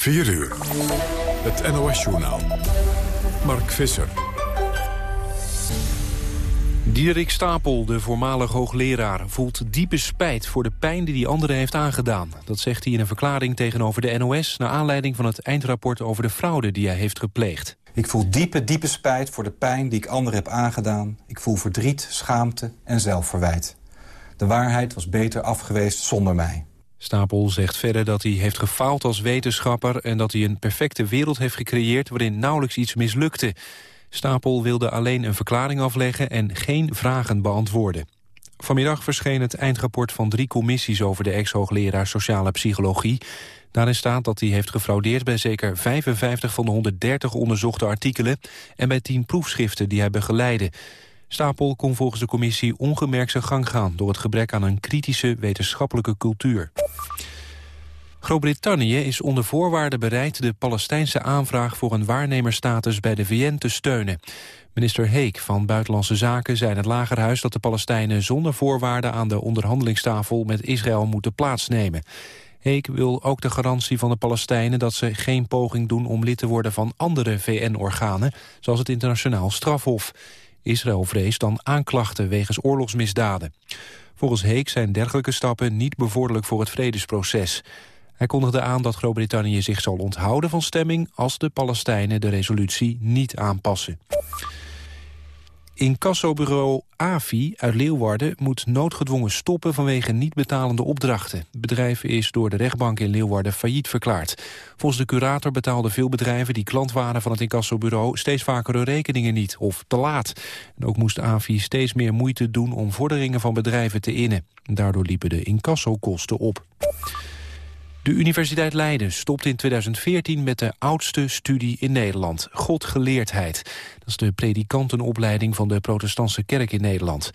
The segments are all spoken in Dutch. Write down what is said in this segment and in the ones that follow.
4 uur. Het NOS-journaal. Mark Visser. Diederik Stapel, de voormalig hoogleraar, voelt diepe spijt voor de pijn die hij anderen heeft aangedaan. Dat zegt hij in een verklaring tegenover de NOS... naar aanleiding van het eindrapport over de fraude die hij heeft gepleegd. Ik voel diepe, diepe spijt voor de pijn die ik anderen heb aangedaan. Ik voel verdriet, schaamte en zelfverwijt. De waarheid was beter afgeweest zonder mij. Stapel zegt verder dat hij heeft gefaald als wetenschapper... en dat hij een perfecte wereld heeft gecreëerd waarin nauwelijks iets mislukte. Stapel wilde alleen een verklaring afleggen en geen vragen beantwoorden. Vanmiddag verscheen het eindrapport van drie commissies... over de ex-hoogleraar sociale psychologie. Daarin staat dat hij heeft gefraudeerd bij zeker 55 van de 130 onderzochte artikelen... en bij 10 proefschriften die hij begeleidde. Stapel kon volgens de commissie ongemerkt zijn gang gaan... door het gebrek aan een kritische wetenschappelijke cultuur. Groot-Brittannië is onder voorwaarden bereid de Palestijnse aanvraag voor een waarnemerstatus bij de VN te steunen. Minister Heek van Buitenlandse Zaken zei in het Lagerhuis dat de Palestijnen zonder voorwaarden aan de onderhandelingstafel met Israël moeten plaatsnemen. Heek wil ook de garantie van de Palestijnen dat ze geen poging doen om lid te worden van andere VN-organen, zoals het internationaal strafhof. Israël vreest dan aanklachten wegens oorlogsmisdaden. Volgens Heek zijn dergelijke stappen niet bevorderlijk voor het vredesproces. Hij kondigde aan dat Groot-Brittannië zich zal onthouden van stemming... als de Palestijnen de resolutie niet aanpassen. Incassobureau AVI uit Leeuwarden moet noodgedwongen stoppen vanwege niet betalende opdrachten. Het bedrijf is door de rechtbank in Leeuwarden failliet verklaard. Volgens de curator betaalden veel bedrijven die klant waren van het incassobureau steeds vaker hun rekeningen niet of te laat. En ook moest AVI steeds meer moeite doen om vorderingen van bedrijven te innen. Daardoor liepen de incassokosten op. De Universiteit Leiden stopt in 2014 met de oudste studie in Nederland, Godgeleerdheid. Dat is de predikantenopleiding van de protestantse kerk in Nederland.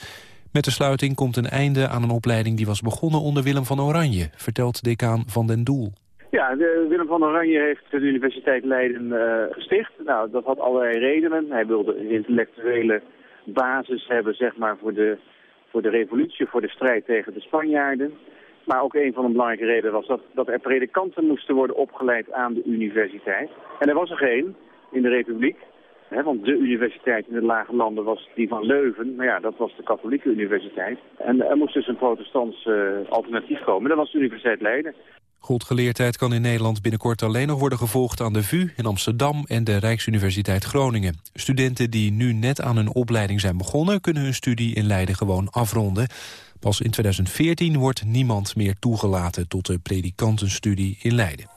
Met de sluiting komt een einde aan een opleiding die was begonnen onder Willem van Oranje, vertelt decaan Van den Doel. Ja, Willem van Oranje heeft de Universiteit Leiden uh, gesticht. Nou, dat had allerlei redenen. Hij wilde een intellectuele basis hebben, zeg maar, voor de, voor de revolutie, voor de strijd tegen de Spanjaarden. Maar ook een van de belangrijke redenen was dat, dat er predikanten moesten worden opgeleid aan de universiteit. En er was er geen in de Republiek. Hè, want de universiteit in de lage landen was die van Leuven. Maar ja, dat was de katholieke universiteit. En er moest dus een protestants uh, alternatief komen. Dat was de Universiteit Leiden. Godgeleerdheid kan in Nederland binnenkort alleen nog worden gevolgd aan de VU in Amsterdam en de Rijksuniversiteit Groningen. Studenten die nu net aan hun opleiding zijn begonnen kunnen hun studie in Leiden gewoon afronden. Pas in 2014 wordt niemand meer toegelaten tot de predikantenstudie in Leiden.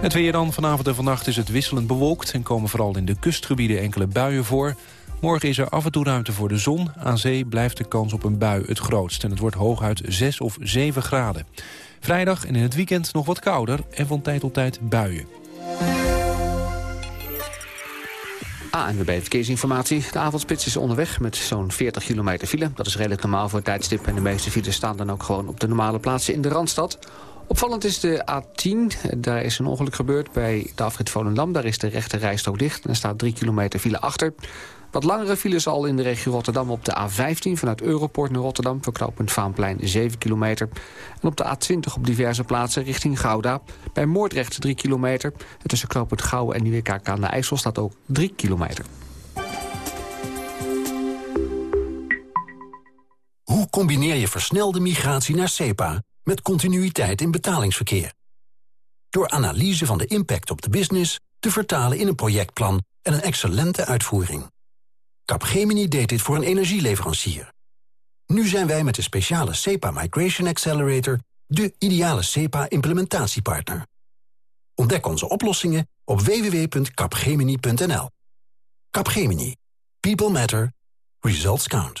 Het weer dan. Vanavond en vannacht is het wisselend bewolkt... en komen vooral in de kustgebieden enkele buien voor. Morgen is er af en toe ruimte voor de zon. Aan zee blijft de kans op een bui het grootst... en het wordt hooguit 6 of 7 graden. Vrijdag en in het weekend nog wat kouder en van tijd tot tijd buien. ANWB Verkeersinformatie. De avondspits is onderweg met zo'n 40 kilometer file. Dat is redelijk normaal voor het tijdstip. En de meeste files staan dan ook gewoon op de normale plaatsen in de Randstad. Opvallend is de A10. Daar is een ongeluk gebeurd bij de afrit Volendam. Daar is de rechte rijstrook dicht. En er staat 3 kilometer file achter. Wat langere files al in de regio Rotterdam op de A15... vanuit Europort naar Rotterdam, verknopend Vaanplein 7 kilometer. En op de A20 op diverse plaatsen richting Gouda. Bij Moordrecht 3 kilometer. En tussen knooppunt Gouwen en Nieuwekerk aan de IJssel staat ook 3 kilometer. Hoe combineer je versnelde migratie naar SEPA... met continuïteit in betalingsverkeer? Door analyse van de impact op de business... te vertalen in een projectplan en een excellente uitvoering. Capgemini deed dit voor een energieleverancier. Nu zijn wij met de speciale SEPA Migration Accelerator... de ideale SEPA-implementatiepartner. Ontdek onze oplossingen op www.capgemini.nl. Capgemini. People matter. Results count.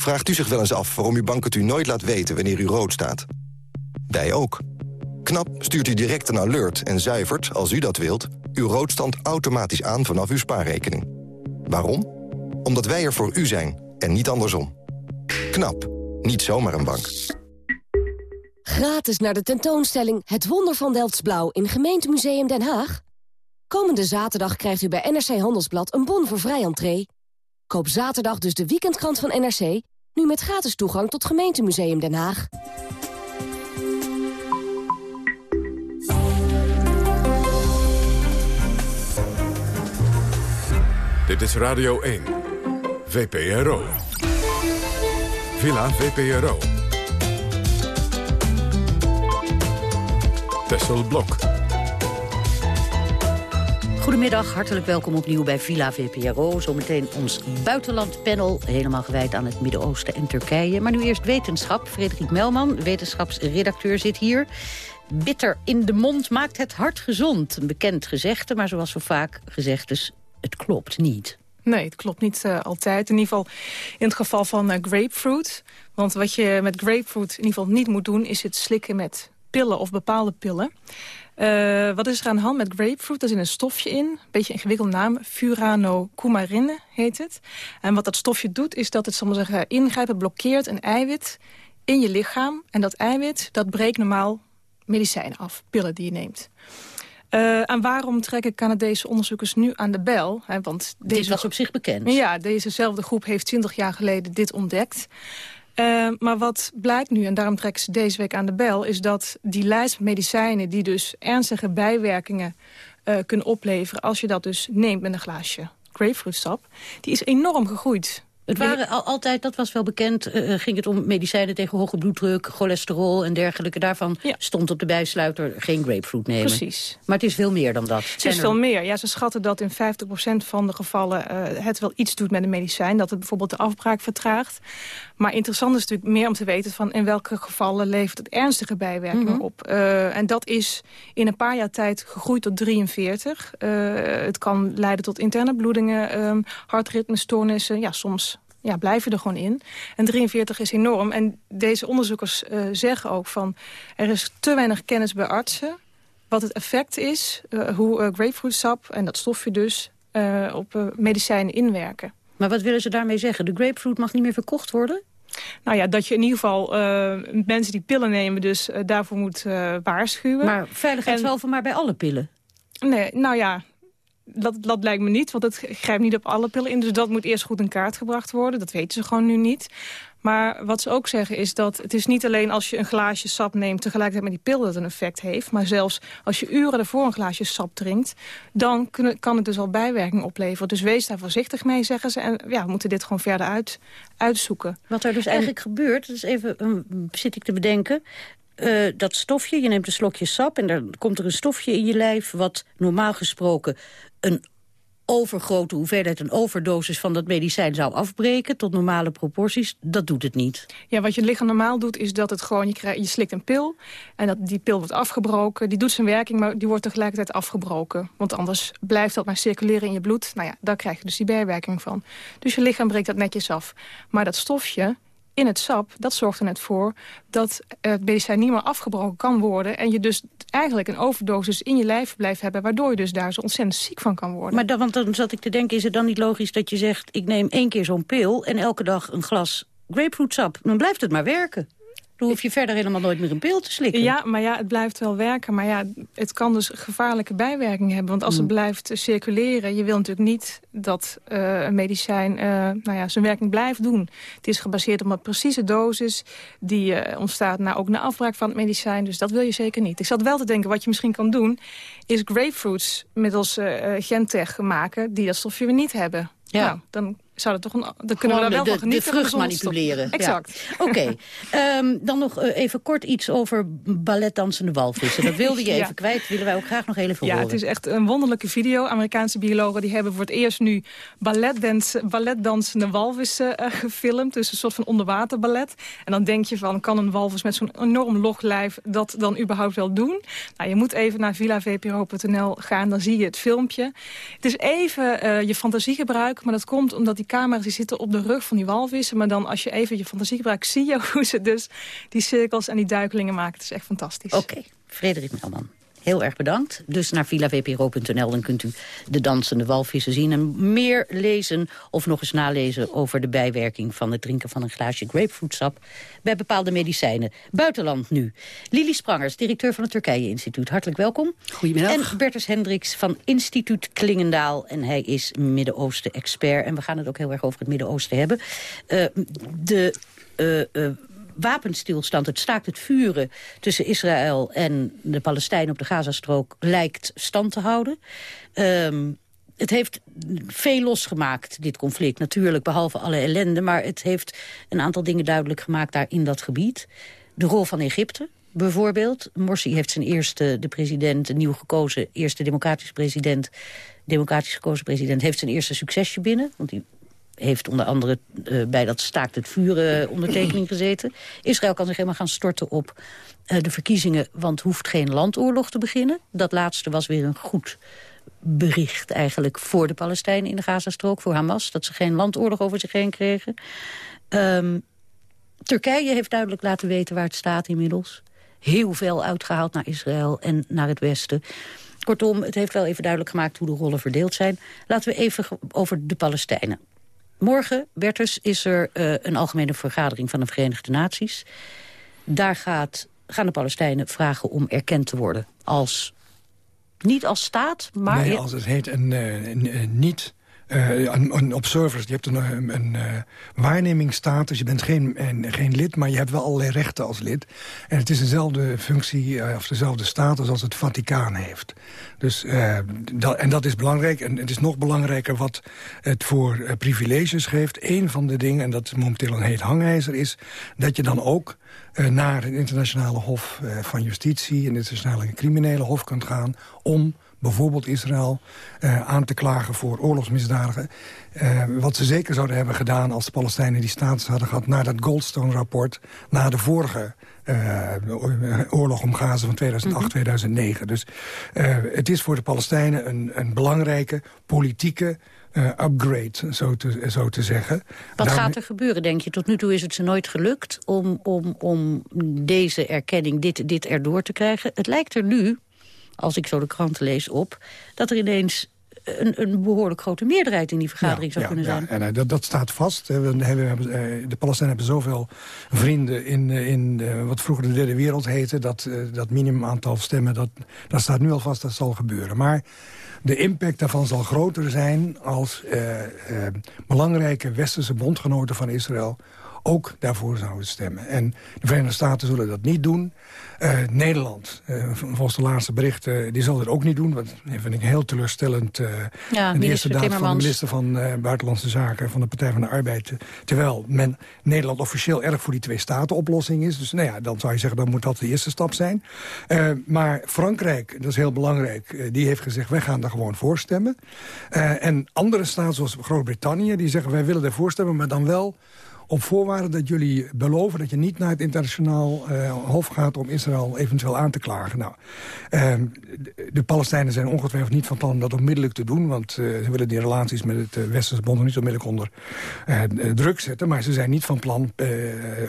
Vraagt u zich wel eens af waarom uw bank het u nooit laat weten wanneer u rood staat? Wij ook. KNAP stuurt u direct een alert en zuivert, als u dat wilt... uw roodstand automatisch aan vanaf uw spaarrekening. Waarom? Omdat wij er voor u zijn en niet andersom. KNAP. Niet zomaar een bank. Gratis naar de tentoonstelling Het Wonder van Delftsblauw in Gemeentemuseum Den Haag? Komende zaterdag krijgt u bij NRC Handelsblad een bon voor vrij entree. Koop zaterdag dus de weekendkrant van NRC... nu met gratis toegang tot Gemeentemuseum Den Haag. Dit is Radio 1. VPRO. Villa VPRO. Tessel Blok. Goedemiddag, hartelijk welkom opnieuw bij Villa VPRO. Zometeen ons buitenlandpanel, helemaal gewijd aan het Midden-Oosten en Turkije. Maar nu eerst wetenschap. Frederik Melman, wetenschapsredacteur, zit hier. Bitter in de mond maakt het hart gezond. Een bekend gezegde, maar zoals zo vaak gezegd is, het klopt niet. Nee, het klopt niet uh, altijd. In ieder geval in het geval van uh, grapefruit. Want wat je met grapefruit in ieder geval niet moet doen... is het slikken met pillen of bepaalde pillen. Uh, wat is er aan de hand met grapefruit? Daar zit een stofje in, een beetje een ingewikkelde naam. Furanocoumarine heet het. En wat dat stofje doet, is dat het maar zeggen, ingrijpt... het blokkeert een eiwit in je lichaam. En dat eiwit, dat breekt normaal medicijnen af, pillen die je neemt. Uh, en waarom trekken Canadese onderzoekers nu aan de bel? Hè, want deze... Dit was op zich bekend. Ja, dezezelfde groep heeft 20 jaar geleden dit ontdekt. Uh, maar wat blijkt nu, en daarom trekken ze deze week aan de bel... is dat die lijst medicijnen die dus ernstige bijwerkingen uh, kunnen opleveren... als je dat dus neemt met een glaasje grapefruitsap... die is enorm gegroeid. Het waren al, altijd, dat was wel bekend, uh, ging het om medicijnen tegen hoge bloeddruk, cholesterol en dergelijke. Daarvan ja. stond op de bijsluiter geen grapefruit nemen. Precies. Maar het is veel meer dan dat. Het is veel meer. Ja, ze schatten dat in 50% van de gevallen uh, het wel iets doet met een medicijn. Dat het bijvoorbeeld de afbraak vertraagt. Maar interessant is natuurlijk meer om te weten van in welke gevallen levert het ernstige bijwerkingen mm -hmm. op. Uh, en dat is in een paar jaar tijd gegroeid tot 43. het kan leiden tot interne bloedingen, um, hartritmestoornissen, ja, soms ja, blijven er gewoon in. En 43 is enorm. En deze onderzoekers uh, zeggen ook van... er is te weinig kennis bij artsen wat het effect is... Uh, hoe uh, grapefruitsap en dat stofje dus op medicijnen inwerken. Maar wat willen ze daarmee zeggen? De grapefruit mag niet meer verkocht worden? Nou ja, dat je in ieder geval mensen die pillen nemen... dus daarvoor moet waarschuwen. Maar veiligheidshalve en... maar bij alle pillen? Nee, nou ja, dat, dat lijkt me niet, want het grijpt niet op alle pillen in. Dus dat moet eerst goed in kaart gebracht worden. Dat weten ze gewoon nu niet. Maar wat ze ook zeggen is dat het is niet alleen als je een glaasje sap neemt... tegelijkertijd met die pil dat het een effect heeft. Maar zelfs als je uren ervoor een glaasje sap drinkt... dan kan het dus al bijwerking opleveren. Dus wees daar voorzichtig mee, zeggen ze. En ja, we moeten dit gewoon verder uit, uitzoeken. Wat er dus eigenlijk en, gebeurt, dus even um, zit ik te bedenken... Uh, dat stofje, je neemt een slokje sap en dan komt er een stofje in je lijf... wat normaal gesproken een overgrote hoeveelheid, een overdosis van dat medicijn zou afbreken tot normale proporties, dat doet het niet. Ja, wat je lichaam normaal doet is dat het gewoon, je, je slikt een pil en dat die pil wordt afgebroken. Die doet zijn werking, maar die wordt tegelijkertijd afgebroken. Want anders blijft dat maar circuleren in je bloed. Nou ja, daar krijg je dus die bijwerking van. Dus je lichaam breekt dat netjes af. Maar dat stofje, in het sap, dat zorgt er net voor dat het medicijn niet meer afgebroken kan worden... en je dus eigenlijk een overdosis in je lijf blijft hebben... waardoor je dus daar zo ontzettend ziek van kan worden. Maar dan, want dan zat ik te denken, is het dan niet logisch dat je zegt... ik neem één keer zo'n pil en elke dag een glas grapefruitsap? Dan blijft het maar werken. Dan hoef je verder helemaal nooit meer een pil te slikken. Ja, maar ja, het blijft wel werken. Maar ja, het kan dus gevaarlijke bijwerkingen hebben. Want als het blijft circuleren... je wil natuurlijk niet dat uh, een medicijn uh, nou ja, zijn werking blijft doen. Het is gebaseerd op een precieze dosis... die uh, ontstaat na, ook na afbraak van het medicijn. Dus dat wil je zeker niet. Ik zat wel te denken, wat je misschien kan doen... is grapefruits middels Gentech maken... die dat stofje weer niet hebben. Ja. Nou, dan zouden toch een, dan kunnen we daar wel de, van genieten. De vrucht manipuleren. Exact. Oké. Ehm, dan nog uh, even kort iets over balletdansende walvissen. Dat wilde je even kwijt. Willen wij ook graag nog even ja, horen. Ja, het is echt een wonderlijke video. Amerikaanse biologen die hebben voor het eerst nu balletdans, balletdansende walvissen uh, gefilmd. Dus een soort van onderwaterballet. En dan denk je van, kan een walvis met zo'n enorm loglijf dat dan überhaupt wel doen? Nou, je moet even naar villavpro.nl gaan, dan zie je het filmpje. Het is even uh, je fantasie gebruiken, maar dat komt omdat die camera's die zitten op de rug van die walvissen. Maar dan als je even je fantasie gebruikt, zie je hoe ze dus die cirkels en die duikelingen maken. Het is echt fantastisch. Oké. Frederik Melman. Heel erg bedankt. Dus naar villavpro.nl, dan kunt u de dansende walvissen zien... en meer lezen of nog eens nalezen over de bijwerking... van het drinken van een glaasje grapefruitsap bij bepaalde medicijnen. Buitenland nu. Lili Sprangers, directeur van het Turkije-instituut. Hartelijk welkom. Goedemiddag. En Bertus Hendricks van Instituut Klingendaal. En hij is Midden-Oosten-expert. En we gaan het ook heel erg over het Midden-Oosten hebben. Uh, de... Uh, uh, wapenstilstand, het staakt het vuren tussen Israël en de Palestijnen op de Gazastrook lijkt stand te houden. Um, het heeft veel losgemaakt, dit conflict. Natuurlijk, behalve alle ellende. Maar het heeft een aantal dingen duidelijk gemaakt daar in dat gebied. De rol van Egypte, bijvoorbeeld. Morsi heeft zijn eerste, de president, een nieuw gekozen... eerste democratische president, democratisch gekozen president... heeft zijn eerste succesje binnen. Want die heeft onder andere uh, bij dat staakt het vuren uh, ondertekening gezeten. Israël kan zich helemaal gaan storten op uh, de verkiezingen... want hoeft geen landoorlog te beginnen. Dat laatste was weer een goed bericht eigenlijk voor de Palestijnen in de Gazastrook, voor Hamas, dat ze geen landoorlog over zich heen kregen. Um, Turkije heeft duidelijk laten weten waar het staat inmiddels. Heel veel uitgehaald naar Israël en naar het Westen. Kortom, het heeft wel even duidelijk gemaakt hoe de rollen verdeeld zijn. Laten we even over de Palestijnen. Morgen, Bertus, is er uh, een algemene vergadering van de Verenigde Naties. Daar gaat, gaan de Palestijnen vragen om erkend te worden als niet als staat, maar... Nee, als het heet een, een, een niet... Uh, een, een observers, je hebt een, een, uh, waarnemingsstatus. Je bent geen, een, geen lid, maar je hebt wel allerlei rechten als lid. En het is dezelfde functie uh, of dezelfde status als het Vaticaan heeft. Dus, en dat is belangrijk. En het is nog belangrijker wat het voor privileges geeft. Eén van de dingen, en dat is momenteel een heet hangijzer... is dat je dan ook naar het internationale hof van justitie... en het internationale criminele hof kunt gaan... om bijvoorbeeld Israël uh, aan te klagen voor oorlogsmisdadigen. wat ze zeker zouden hebben gedaan als de Palestijnen die status hadden gehad... na dat Goldstone-rapport, na de vorige oorlog om Gaza van 2008-2009. Mm -hmm. Dus het is voor de Palestijnen een, een belangrijke politieke upgrade, zo te, zo te zeggen. Wat Daarom... gaat er gebeuren, denk je? Tot nu toe is het ze nooit gelukt om, om, om deze erkenning, dit, dit erdoor te krijgen. Het lijkt er nu, als ik zo de kranten lees, op... dat er ineens een, een, behoorlijk grote meerderheid in die vergadering ja, zou ja, kunnen zijn. Ja, en uh, dat, dat, staat vast. We hebben, uh, de Palestijnen hebben zoveel vrienden in, uh, in wat vroeger de derde wereld heette. Dat, dat minimum aantal stemmen, dat, dat staat nu al vast, dat zal gebeuren. Maar de impact daarvan zal groter zijn als belangrijke westerse bondgenoten van Israël ook daarvoor zouden stemmen. En de Verenigde Staten zullen dat niet doen. Uh, Nederland, uh, volgens de laatste berichten, die zal dat ook niet doen. Want dat vind ik heel teleurstellend. Uh, ja, de eerste daad van de minister van Buitenlandse Zaken van de Partij van de Arbeid. terwijl men Nederland officieel erg voor die twee-staten-oplossing is. Dus nou ja, dan zou je zeggen, dan moet dat de eerste stap zijn. maar Frankrijk, dat is heel belangrijk, die heeft gezegd, wij gaan daar gewoon voor stemmen. en andere staten zoals Groot-Brittannië, die zeggen, wij willen ervoor stemmen, maar dan wel op voorwaarde dat jullie beloven dat je niet naar het internationaal uh, hof gaat... om Israël eventueel aan te klagen. Nou, uh, de, Palestijnen zijn ongetwijfeld niet van plan dat onmiddellijk te doen... want uh, ze willen die relaties met het Westerse Bond niet onmiddellijk onder druk zetten... maar ze zijn niet van plan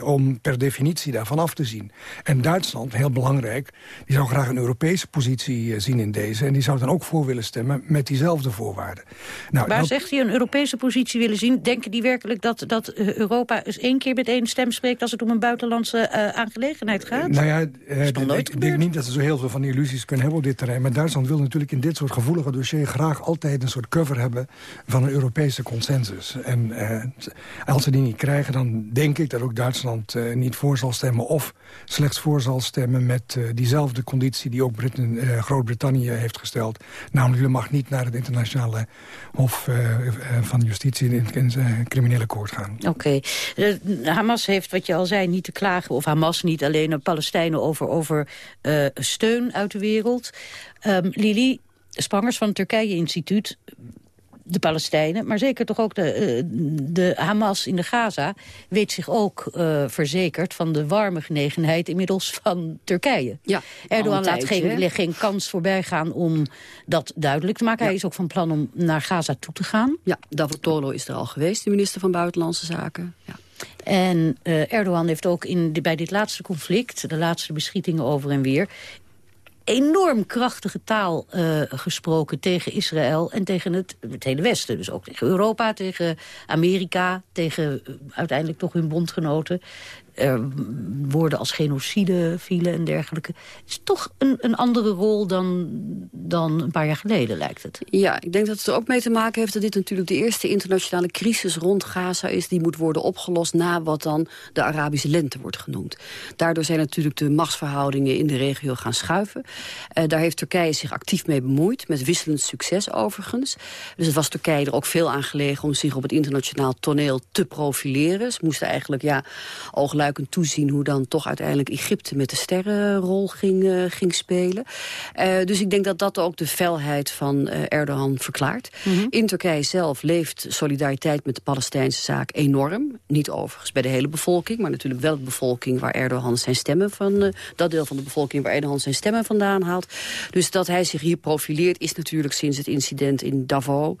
om per definitie daarvan af te zien. En Duitsland, heel belangrijk, die zou graag een Europese positie zien in deze... en die zou dan ook voor willen stemmen met diezelfde voorwaarden. Nou, Waar dat... zegt hij een Europese positie willen zien? Denken die werkelijk dat, dat Europa Europa eens één keer met één stem spreekt... als het om een buitenlandse uh, aangelegenheid gaat? Nou ja, uh, ik denk niet dat ze zo heel veel van illusies kunnen hebben op dit terrein. Maar Duitsland wil natuurlijk in dit soort gevoelige dossiers... graag altijd een soort cover hebben van een Europese consensus. En uh, als ze die niet krijgen, dan denk ik dat ook Duitsland niet voor zal stemmen... of slechts voor zal stemmen met diezelfde conditie... die ook Groot-Brittannië heeft gesteld. Namelijk, je mag niet naar het internationale hof van justitie... in het criminele koord gaan. Oké. Hamas heeft, wat je al zei, niet te klagen... of Hamas niet, alleen de Palestijnen over, over uh, steun uit de wereld. Um, Lili Spangers van het Turkije-instituut de Palestijnen, maar zeker toch ook de, eh, de Hamas in de Gaza... weet zich ook uh, verzekerd van de warme genegenheid inmiddels van Turkije. Ja, Erdogan laat geen, geen kans voorbij gaan om dat duidelijk te maken. Hij is ook van plan om naar Gaza toe te gaan. Ja, Davutoglu is er al geweest, de minister van Buitenlandse Zaken. Ja. En uh, Erdogan heeft ook in bij dit laatste conflict... de laatste beschietingen over en weer enorm krachtige taal uh, gesproken tegen Israël en tegen het, hele Westen. Dus ook tegen Europa, tegen Amerika, tegen uh, uiteindelijk toch hun bondgenoten er woorden als genocide vielen en dergelijke. Het is toch een, een andere rol dan, dan een paar jaar geleden, lijkt het. Ja, ik denk dat het er ook mee te maken heeft... dat dit natuurlijk de eerste internationale crisis rond Gaza is... die moet worden opgelost na wat dan de Arabische lente wordt genoemd. Daardoor zijn natuurlijk de machtsverhoudingen in de regio gaan schuiven. Uh, daar heeft Turkije zich actief mee bemoeid, met wisselend succes overigens. Dus het was Turkije er ook veel aan gelegen om zich op het internationaal toneel te profileren. Ze moesten eigenlijk ja, oogluikend toezien hoe dan toch uiteindelijk Egypte met de sterrenrol ging, uh, ging spelen. Uh, dus ik denk dat dat ook de felheid van uh, Erdogan verklaart. Mm -hmm. In Turkije zelf leeft solidariteit met de Palestijnse zaak enorm. Niet overigens bij de hele bevolking, maar natuurlijk wel de bevolking waar Erdogan zijn stemmen van, dat deel van de bevolking waar Erdogan zijn stemmen vandaan haalt. Dus dat hij zich hier profileert is natuurlijk sinds het incident in Davos.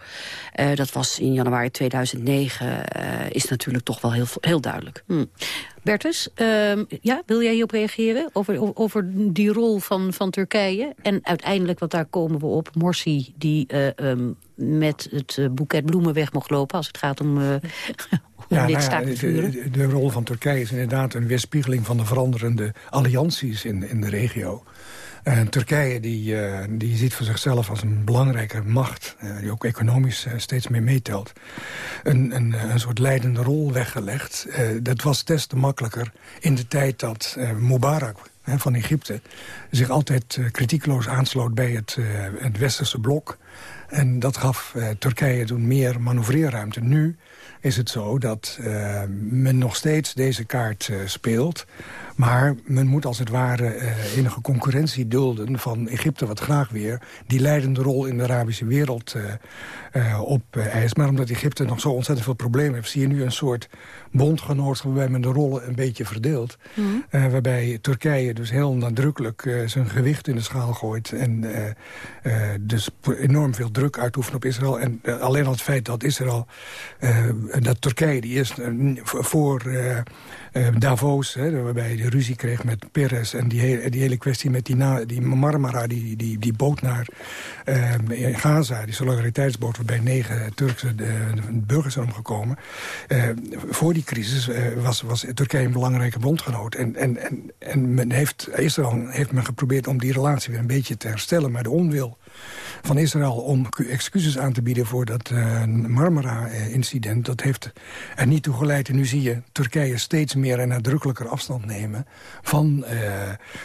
dat was in januari 2009, is natuurlijk toch wel heel, heel duidelijk. Mm. Bertus, uh, ja, wil jij hierop reageren? Over, over die rol van, van Turkije. En uiteindelijk, want daar komen we op, Morsi... die uh, um, met het uh, boeket bloemen weg mocht lopen... als het gaat om, uh, om ja, dit nou ja, de, de, rol van Turkije is inderdaad een weerspiegeling... van de veranderende allianties in, in de regio. En Turkije die, uh, die ziet voor zichzelf als een belangrijke macht... Uh, die ook economisch uh, steeds meer meetelt... Een, een, een, soort leidende rol weggelegd. dat was des te makkelijker in de tijd dat Mubarak van Egypte... zich altijd kritiekloos aansloot bij het, het westerse blok. En dat gaf Turkije toen meer manoeuvreerruimte. Nu is het zo dat men nog steeds deze kaart speelt... Maar men moet als het ware uh, enige concurrentie dulden van Egypte... wat graag weer die leidende rol in de Arabische wereld uh, uh, opeist. Maar omdat Egypte nog zo ontzettend veel problemen heeft... zie je nu een soort bondgenootschap waarbij men de rollen een beetje verdeelt. Mm -hmm. waarbij Turkije dus heel nadrukkelijk zijn gewicht in de schaal gooit... en dus enorm veel druk uitoefent op Israël. En alleen al het feit dat Israël... dat Turkije die eerst voor Davos... Hè, waarbij de ruzie kreeg met Perez... en die, hele, die hele kwestie met die, na, die Marmara, die, die, die boot naar uh, Gaza... die solidariteitsboot waarbij negen Turkse de burgers zijn omgekomen... Voor die crisis was, was Turkije een belangrijke bondgenoot. En, en, en, en men heeft, Israël heeft men geprobeerd om die relatie weer een beetje te herstellen... maar de onwil van Israël om excuses aan te bieden voor dat uh, Marmara-incident. Dat heeft er niet toe geleid. En nu zie je Turkije steeds meer en nadrukkelijker afstand nemen van uh,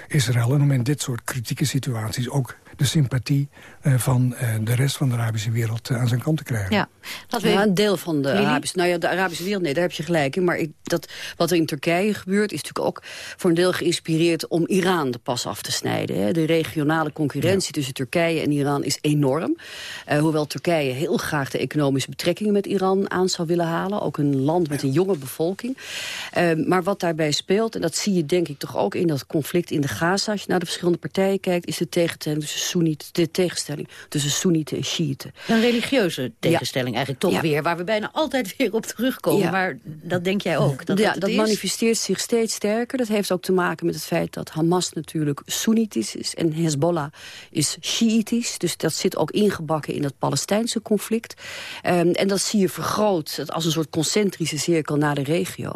Israël. En om in dit soort kritieke situaties ook de sympathie uh, van de rest van de Arabische wereld aan zijn kant te krijgen. Ja, dat ja, een deel van de Arabische, nou ja, de Arabische wereld, nee, daar heb je gelijk in. Maar ik, dat, wat er in Turkije gebeurt, is natuurlijk ook voor een deel geïnspireerd om Iran de pas af te snijden. Hè. De regionale concurrentie ja. tussen Turkije en Iran is enorm. hoewel Turkije heel graag de economische betrekkingen met Iran aan zou willen halen. Ook een land met een jonge bevolking. maar wat daarbij speelt, en dat zie je denk ik toch ook in dat conflict in de Gaza, als je naar de verschillende partijen kijkt, is de tegenstelling tussen Soenieten, de tegenstelling tussen Soenieten en Shiiten. Een religieuze tegenstelling eigenlijk toch weer... waar we bijna altijd weer op terugkomen. Maar dat denk jij ook? Dat ja, dat manifesteert zich steeds sterker. Dat heeft ook te maken met het feit dat Hamas natuurlijk Soenitisch is... en Hezbollah is Shiïtisch. Dus dat zit ook ingebakken in het Palestijnse conflict. Ehm, en dat zie je vergroot als een soort concentrische cirkel naar de regio.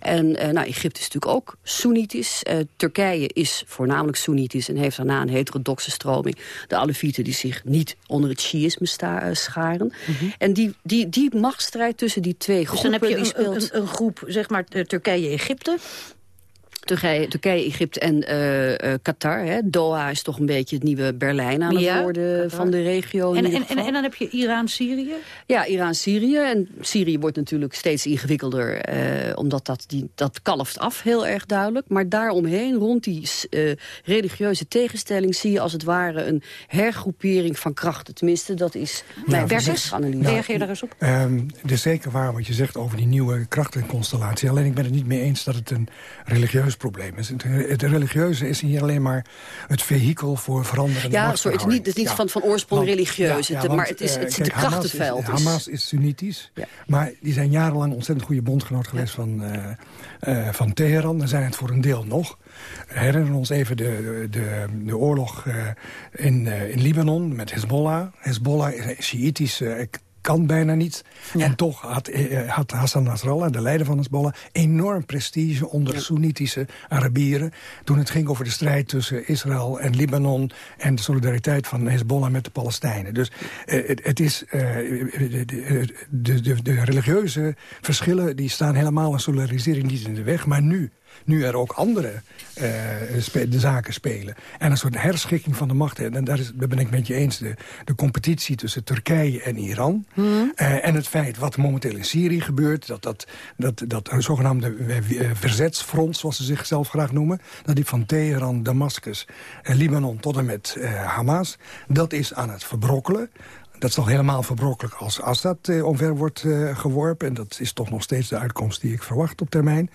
En uh, nou, Egypte is natuurlijk ook Soenitisch. Uh, Turkije is voornamelijk Soenitisch en heeft daarna een heterodoxe stroming. De Alevieten die zich niet onder het Shiïsme uh, scharen. Mm -hmm. En die, die, die machtsstrijd tussen die twee dus groepen... dan heb je een, een groep, zeg maar Turkije-Egypte... Turkije, Turkije, Egypte en uh, uh, Qatar. Hè. Doha is toch een beetje het nieuwe Berlijn aan het ja, worden Qatar. van de regio. En, en, en, en, dan heb je Iran-Syrië? Ja, Iran-Syrië. En Syrië wordt natuurlijk steeds ingewikkelder. Uh, omdat dat, die, dat kalft af, heel erg duidelijk. Maar daaromheen, rond die religieuze tegenstelling... zie je als het ware een hergroepering van krachten. Tenminste, dat is mijn analyse. Nou, Reageer daar eens op. Um, het is zeker waar wat je zegt over die nieuwe krachtenconstellatie. Alleen ik ben het niet mee eens dat het een religieus probleem is. Het, het, religieuze is hier alleen maar het vehikel voor veranderende Ja, sorry, het is niet, het is niet ja. van, van oorsprong want, religieus, ja, het, want, maar het is, het is uh, de kijk, krachtenveld. Hamas is, Hamas is Sunnitisch, maar die zijn jarenlang ontzettend goede bondgenoot geweest van, uh, uh, van Teheran. Daar zijn het voor een deel nog. Herinneren ons even de, de, de oorlog in, in Libanon met Hezbollah. Hezbollah is Shiïtisch kan bijna niet. Ja. En toch had, eh, had Hassan Nasrallah, de leider van Hezbollah... enorm prestige onder ja. Soenitische Arabieren... toen het ging over de strijd tussen Israël en Libanon... en de solidariteit van Hezbollah met de Palestijnen. Dus uh, het, het, is... Uh, de, de, de, de, religieuze verschillen die staan helemaal in solidarisering niet in de weg. Maar nu nu er ook andere uh, spe de zaken spelen. En een soort herschikking van de macht. En daar, is, daar ben ik met je eens. De, de competitie tussen Turkije en Iran. Mm. Uh, en het feit wat momenteel in Syrië gebeurt. Dat, dat, dat, dat een zogenaamde verzetsfront, zoals ze zichzelf graag noemen. Dat die van Teheran, Damascus, Libanon tot en met Hamas. Dat is aan het verbrokkelen. Dat is nog helemaal verbrokkelijk als Assad uh, omver wordt uh, geworpen. En dat is toch nog steeds de uitkomst die ik verwacht op termijn.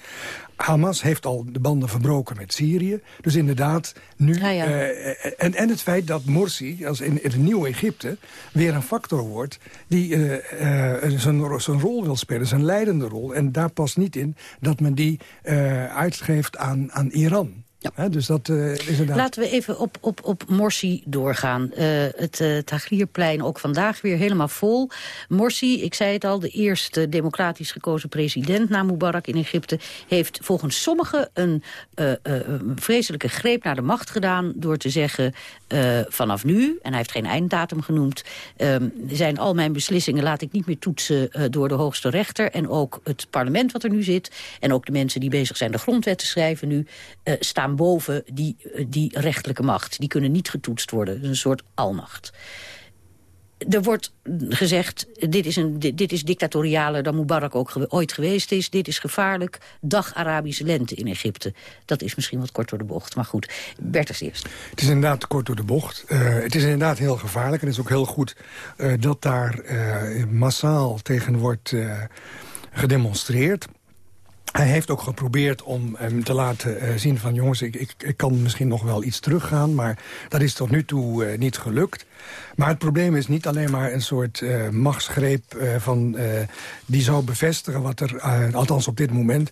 Hamas heeft al de banden verbroken met Syrië. Dus inderdaad, nu... Ja, ja. Uh, en, en het feit dat Morsi, als in, in het nieuwe Egypte... weer een factor wordt die zijn, zijn rol wil spelen, zijn leidende rol. En daar past niet in dat men die uitgeeft aan, aan Iran. Ja. Dus dat uh, is inderdaad... Laten we even op, op, op Morsi doorgaan. Uh, het uh, ook vandaag weer helemaal vol. Morsi, ik zei het al, de eerste democratisch gekozen president na Mubarak in Egypte... heeft volgens sommigen een vreselijke greep naar de macht gedaan... door te zeggen, vanaf nu, en hij heeft geen einddatum genoemd... zijn al mijn beslissingen laat ik niet meer toetsen door de hoogste rechter... en ook het parlement wat er nu zit... en ook de mensen die bezig zijn de grondwet te schrijven nu... staan boven die, die rechtelijke macht. Die kunnen niet getoetst worden. een soort almacht. Er wordt gezegd, dit is, een, dit, is dictatorialer dan Mubarak ook ooit geweest is. Dit is gevaarlijk. Dag Arabische lente in Egypte. Dat is misschien wat kort door de bocht. Maar goed, Bert is eerst. Het is inderdaad kort door de bocht. Uh, het is inderdaad heel gevaarlijk. En het is ook heel goed uh, dat daar uh, massaal tegen wordt gedemonstreerd. Hij heeft ook geprobeerd om hem te laten uh, zien van... jongens, ik, ik, ik, kan misschien nog wel iets teruggaan... maar dat is tot nu toe uh, niet gelukt. Maar het probleem is niet alleen maar een soort uh, machtsgreep... van, die zou bevestigen wat er, althans op dit moment...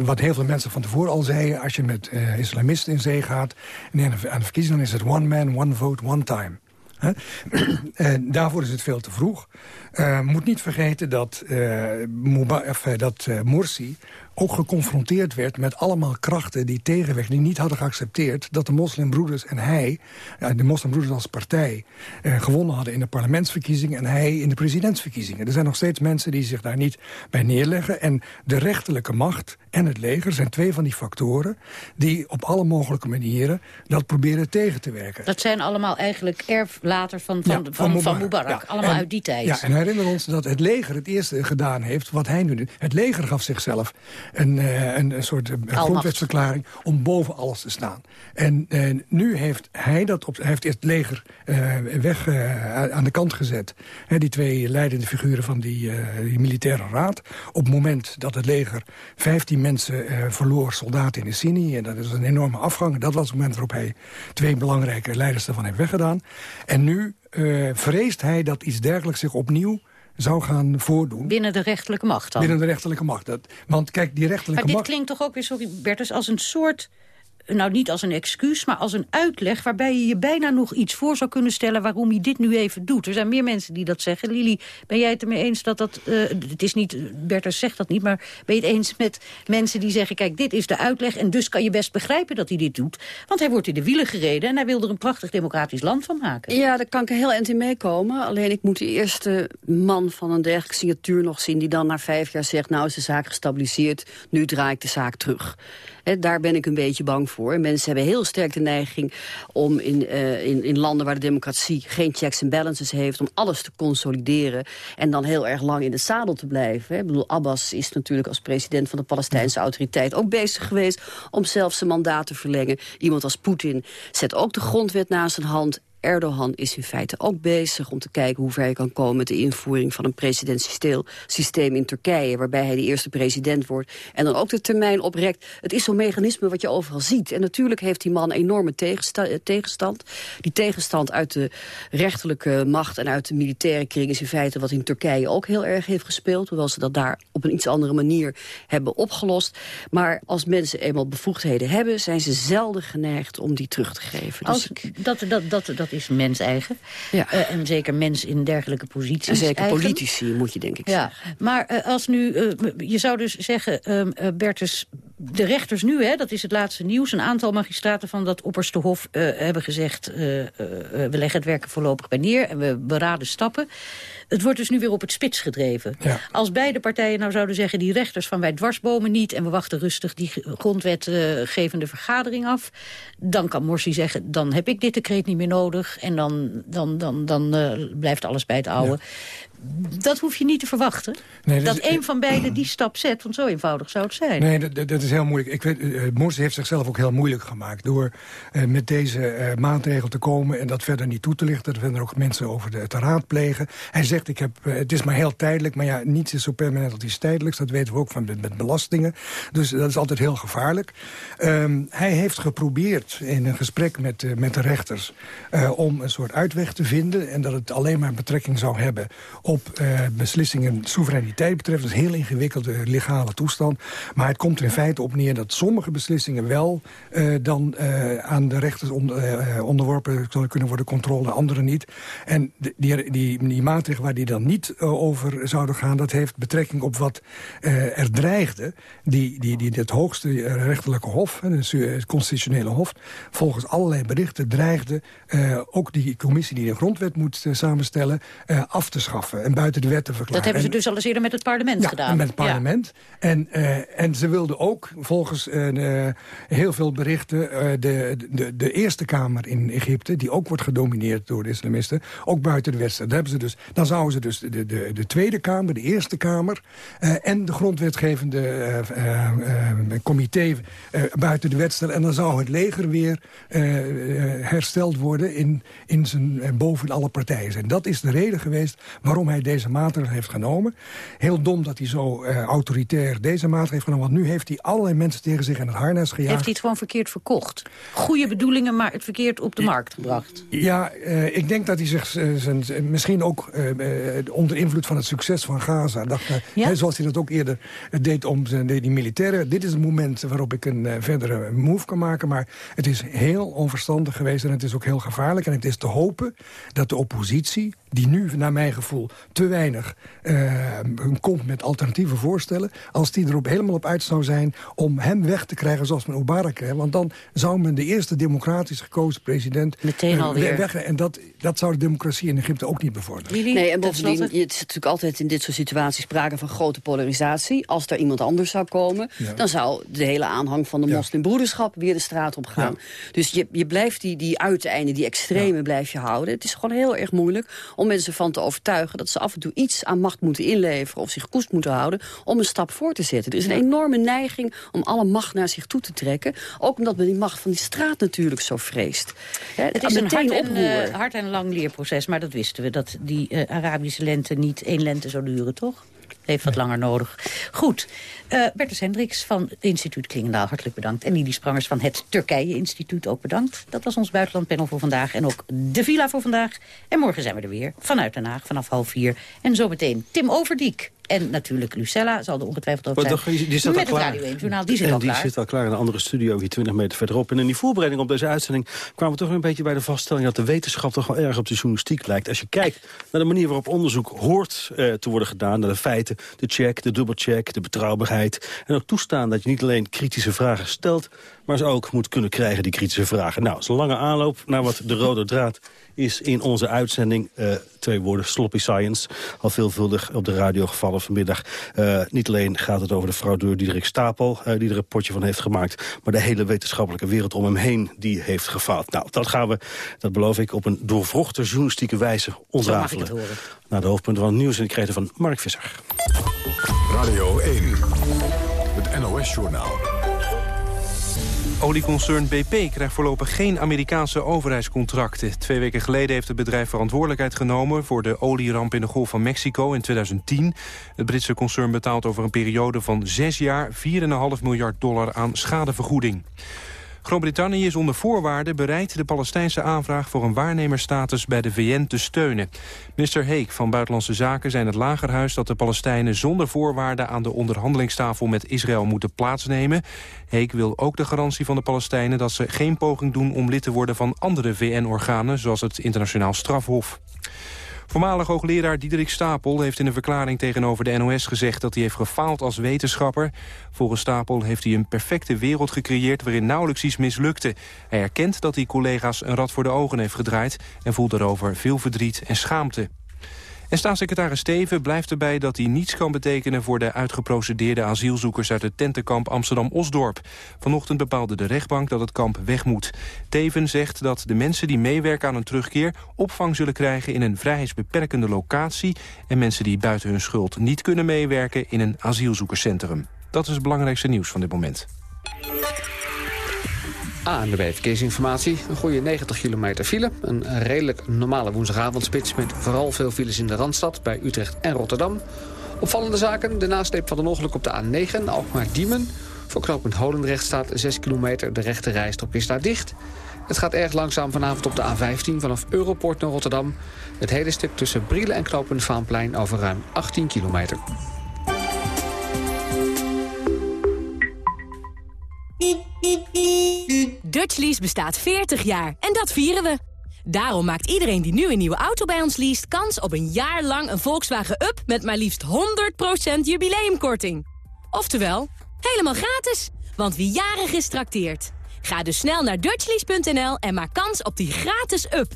wat heel veel mensen van tevoren al zeiden... als je met islamisten in zee gaat... en aan de verkiezingen is het one man, one vote, one time. en daarvoor is het veel te vroeg. Uh, moet niet vergeten dat, uh, of, uh, dat Morsi ook geconfronteerd werd met allemaal krachten die tegenwerkten... die niet hadden geaccepteerd dat de moslimbroeders en hij... de moslimbroeders als partij gewonnen hadden in de parlementsverkiezingen... en hij in de presidentsverkiezingen. Er zijn nog steeds mensen die zich daar niet bij neerleggen. En de rechterlijke macht en het leger zijn twee van die factoren... die op alle mogelijke manieren dat proberen tegen te werken. Dat zijn allemaal eigenlijk erflater van, van, ja, van, van, Mubarak. Van Mubarak. Ja. Allemaal en, uit die tijd. Ja, en herinner ons dat het leger het eerste gedaan heeft wat hij nu doet. Het leger gaf zichzelf een, uh, een, een soort uh, grondwetsverklaring om boven alles te staan. En uh, nu heeft hij dat op, hij heeft eerst het leger weg aan de kant gezet. He, die twee leidende figuren van die, die, militaire raad. Op het moment dat het leger 15 mensen verloor, soldaten in de Sini. En dat is een enorme afgang. Dat was het moment waarop hij twee belangrijke leiders daarvan heeft weggedaan. En nu vreest hij dat iets dergelijks zich opnieuw zou gaan voordoen. Binnen de rechterlijke macht dan? Binnen de rechterlijke macht. Dat, want kijk, die rechterlijke maar dit macht... klinkt toch ook weer, sorry Bertus, als een soort nou niet als een excuus, maar als een uitleg... waarbij je je bijna nog iets voor zou kunnen stellen... waarom hij dit nu even doet. Er zijn meer mensen die dat zeggen. Lili, ben jij het ermee eens dat dat... Uh, het is niet, Bertus zegt dat niet, maar ben je het eens met mensen die zeggen... kijk, dit is de uitleg en dus kan je best begrijpen dat hij dit doet. Want hij wordt in de wielen gereden en hij wil er een prachtig democratisch land van maken. Ja, daar kan ik heel eind in meekomen. Alleen ik moet de eerste man van een dergelijke signatuur nog zien... die dan na vijf jaar zegt, nou is de zaak gestabiliseerd... nu draai ik de zaak terug daar ben ik een beetje bang voor. Mensen hebben heel sterk de neiging om in, uh, in, in landen waar de democratie geen checks en balances heeft... om alles te consolideren en dan heel erg lang in de zadel te blijven. Ik bedoel, Abbas is natuurlijk als president van de Palestijnse autoriteit ook bezig geweest... om zelf zijn mandaat te verlengen. Iemand als Poetin zet ook de grondwet naast zijn hand Erdogan is in feite ook bezig om te kijken hoe ver hij kan komen... met de invoering van een presidentieel systeem in Turkije... waarbij hij de eerste president wordt en dan ook de termijn oprekt. Het is zo'n mechanisme wat je overal ziet. En natuurlijk heeft die man enorme tegenstand. Die tegenstand uit de rechterlijke macht en uit de militaire kring... is in feite wat in Turkije ook heel erg heeft gespeeld... hoewel ze dat daar op een iets andere manier hebben opgelost. Maar als mensen eenmaal bevoegdheden hebben... zijn ze zelden geneigd om die terug te geven. Dus als, dat, dat, dat, dat is mens eigen. Ja. Uh, en zeker mens in dergelijke posities. En zeker politici, moet je denk ik ja. zeggen. Maar uh, als nu, uh, je zou dus zeggen, ehm, Bertus, de rechters nu, hè, dat is het laatste nieuws... een aantal magistraten van dat opperste hof hebben gezegd... we leggen het werken voorlopig bij neer en we beraden stappen. Het wordt dus nu weer op het spits gedreven. Ja. Als beide partijen nou zouden zeggen... die rechters van wij dwarsbomen niet... en we wachten rustig die grondwetgevende vergadering af... dan kan Morsi zeggen, dan heb ik dit decreet niet meer nodig... en dan, dan, dan, dan uh, blijft alles bij het oude dat hoef je niet te verwachten. Nee, dat, dat een van beiden die stap zet, want zo eenvoudig zou het zijn. Nee, dat, dat is heel moeilijk. Ik weet, uh, Morsi heeft zichzelf ook heel moeilijk gemaakt... door uh, met deze uh, maatregel te komen en dat verder niet toe te lichten. Er verder ook mensen over de, te raadplegen. Hij zegt, ik heb, het is maar heel tijdelijk... maar ja, niets is zo permanent als iets tijdelijks. Dat weten we ook van met, met belastingen. Dus dat is altijd heel gevaarlijk. Um, hij heeft geprobeerd in een gesprek met, met de rechters... om een soort uitweg te vinden... en dat het alleen maar betrekking zou hebben op uh, beslissingen soevereiniteit betreft. Dat is een heel ingewikkelde legale toestand. Maar het komt er in feite op neer dat sommige beslissingen wel uh, dan aan de rechters on, onderworpen kunnen worden controle, andere niet. En die, die, maatregelen waar die dan niet over zouden gaan, dat heeft betrekking op wat er dreigde. Die, die, die het hoogste rechterlijke hof, het constitutionele hof, volgens allerlei berichten dreigde ook die commissie die de grondwet moet samenstellen af te schaffen en buiten de wet te verklaren. Dat hebben ze dus al eens eerder met het parlement ja, gedaan. met het parlement. Ja. En, uh, en ze wilden ook, volgens uh, heel veel berichten... Uh, de, de, de Eerste Kamer in Egypte, die ook wordt gedomineerd door de islamisten... ook buiten de wet Dan, hebben ze dus, dan zouden ze dus de, de, de Tweede Kamer, de Eerste Kamer... en de grondwetgevende comité buiten de wet stellen. En dan zou het leger weer hersteld worden in, in zijn, boven alle partijen. En dat is de reden geweest waarom hij deze maatregel heeft genomen. Heel dom dat hij zo uh, autoritair deze maatregel heeft genomen. Want nu heeft hij allerlei mensen tegen zich in het harnas gejaagd. Heeft hij het gewoon verkeerd verkocht? Goede bedoelingen, maar het verkeerd op de markt gebracht. Ja, uh, ik denk dat hij zich uh, zijn, misschien ook onder invloed van het succes van Gaza... dacht, ja? zoals hij dat ook eerder deed om zijn, die militairen... dit is het moment waarop ik een verdere move kan maken. Maar het is heel onverstandig geweest en het is ook heel gevaarlijk. En het is te hopen dat de oppositie, die nu naar mijn gevoel te weinig uh, komt met alternatieve voorstellen... als die erop helemaal op uit zou zijn om hem weg te krijgen zoals men kreeg. Want dan zou men de eerste democratisch gekozen president... Meteen uh, alweer. Weg, en dat, dat zou de democratie in Egypte ook niet bevorderen. nee, en bovendien, het is natuurlijk altijd in dit soort situaties sprake van grote polarisatie. Als er iemand anders zou komen, ja. dan zou de hele aanhang van de ja. moslimbroederschap weer de straat op gaan. Ja. Dus je, je blijft die, die uiteinden, die extreme blijf je houden. Het is gewoon heel erg moeilijk om mensen van te overtuigen dat ze af en toe iets aan macht moeten inleveren... of zich koest moeten houden om een stap voor te zetten. Er is een enorme neiging om alle macht naar zich toe te trekken. Ook omdat men die macht van die straat natuurlijk zo vreest. het is een hard en, uh, hard en lang leerproces, maar dat wisten we. Dat die uh, Arabische lente niet één lente zou duren, toch? Heeft wat langer nodig. Goed. Uh, Bertus Hendricks van het instituut Klingendaal, hartelijk bedankt. En Lili Sprangers van het Turkije-instituut ook bedankt. Dat was ons buitenlandpanel voor vandaag en ook de villa voor vandaag. En morgen zijn we er weer, vanuit Den Haag, vanaf half vier. En zometeen Tim Overdiek. En natuurlijk Lucella zal er ongetwijfeld ook zijn. Toch, die zit met al het Radio 1-journaal, die zit en al die klaar. zit al klaar in een andere studio, hier 20 meter verderop. En in die voorbereiding op deze uitzending kwamen we toch een beetje bij de vaststelling... dat de wetenschap toch wel erg op de journalistiek lijkt. Als je kijkt naar de manier waarop onderzoek hoort eh, te worden gedaan... naar de feiten, de check, de dubbelcheck, de betrouwbaarheid... en ook toestaan dat je niet alleen kritische vragen stelt... maar ze ook moet kunnen krijgen, die kritische vragen. Nou, het is een lange aanloop naar wat de rode draad is in onze uitzending. Uh, twee woorden, sloppy science. Al veelvuldig op de radio gevallen vanmiddag. Uh, niet alleen gaat het over de fraudeur Diederik Stapel... Uh, die er een potje van heeft gemaakt... maar de hele wetenschappelijke wereld om hem heen die heeft gefaald. Nou, dat gaan we, dat beloof ik, op een doorvrochte journalistieke wijze ontrafelen. Naar de hoofdpunten van het nieuws en ik krijg van Mark Visser. Radio 1, het NOS-journaal. Olieconcern BP krijgt voorlopig geen Amerikaanse overheidscontracten. Twee weken geleden heeft het bedrijf verantwoordelijkheid genomen... voor de olieramp in de Golf van Mexico in 2010. Het Britse concern betaalt over een periode van zes jaar... 4,5 miljard dollar aan schadevergoeding. Groot-Brittannië is onder voorwaarden bereid de Palestijnse aanvraag voor een waarnemerstatus bij de VN te steunen. Minister Heek van Buitenlandse Zaken zei in het Lagerhuis dat de Palestijnen zonder voorwaarden aan de onderhandelingstafel met Israël moeten plaatsnemen. Heek wil ook de garantie van de Palestijnen dat ze geen poging doen om lid te worden van andere VN-organen, zoals het Internationaal Strafhof. Voormalig hoogleraar Diederik Stapel heeft in een verklaring tegenover de NOS gezegd dat hij heeft gefaald als wetenschapper. Volgens Stapel heeft hij een perfecte wereld gecreëerd waarin nauwelijks iets mislukte. Hij erkent dat hij collega's een rad voor de ogen heeft gedraaid en voelt daarover veel verdriet en schaamte. En staatssecretaris Steven blijft erbij dat hij niets kan betekenen... voor de uitgeprocedeerde asielzoekers uit het tentenkamp Amsterdam-Osdorp. Vanochtend bepaalde de rechtbank dat het kamp weg moet. Teven zegt dat de mensen die meewerken aan een terugkeer... opvang zullen krijgen in een vrijheidsbeperkende locatie... en mensen die buiten hun schuld niet kunnen meewerken... in een asielzoekerscentrum. Dat is het belangrijkste nieuws van dit moment. ANWB Verkeersinformatie. Een goede 90 kilometer file. Een redelijk normale woensdagavondspits met vooral veel files in de Randstad... bij Utrecht en Rotterdam. Opvallende zaken, de nasleep van een ongeluk op de A9, Alkmaar-Diemen. Voor knooppunt Holendrecht staat 6 kilometer, de rechte rijstrook is daar dicht. Het gaat erg langzaam vanavond op de A15 vanaf Europort naar Rotterdam. Het hele stuk tussen Brielen en knooppunt Vaanplein over ruim 18 kilometer. Dutchlease bestaat 40 jaar en dat vieren we. Daarom maakt iedereen die nu een nieuwe auto bij ons leest... kans op een jaar lang een Volkswagen Up met maar liefst 100% jubileumkorting. Oftewel, helemaal gratis, want wie jarig is trakteert. Ga dus snel naar dutchlease.nl en maak kans op die gratis Up.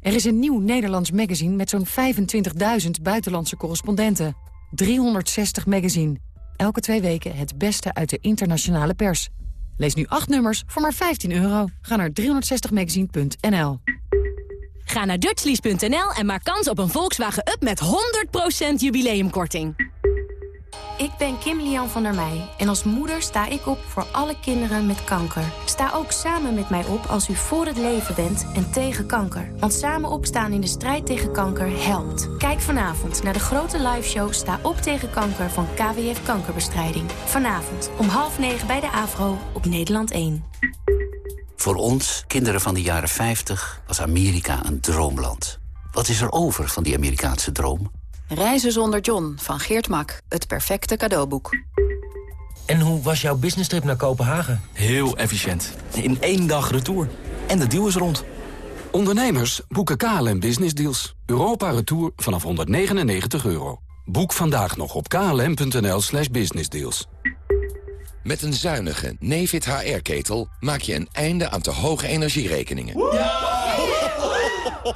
Er is een nieuw Nederlands magazine met zo'n 25.000 buitenlandse correspondenten. 360 magazine. Elke twee weken het beste uit de internationale pers. Lees nu acht nummers voor maar 15 euro. Ga naar 360magazine.nl. Ga naar dutchlease.nl en maak kans op een Volkswagen Up met 100% jubileumkorting. Ik ben Kim Lian van der Meij en als moeder sta ik op voor alle kinderen met kanker. Sta ook samen met mij op als u voor het leven bent en tegen kanker. Want samen opstaan in de strijd tegen kanker helpt. Kijk vanavond naar de grote liveshow Sta op tegen kanker van KWF Kankerbestrijding. Vanavond om half negen bij de AVRO op Nederland 1. Voor ons, kinderen van de jaren 50, was Amerika een droomland. Wat is er over van die Amerikaanse droom? Reizen zonder John van Geert Mak. Het perfecte cadeauboek. En hoe was jouw business trip naar Kopenhagen? Heel efficiënt. In één dag retour. En de deal is rond. Ondernemers boeken KLM Business Deals. Europa Retour vanaf 199 euro. Boek vandaag nog op klm.nl slash businessdeals. Met een zuinige Nefit HR-ketel maak je een einde aan te hoge energierekeningen.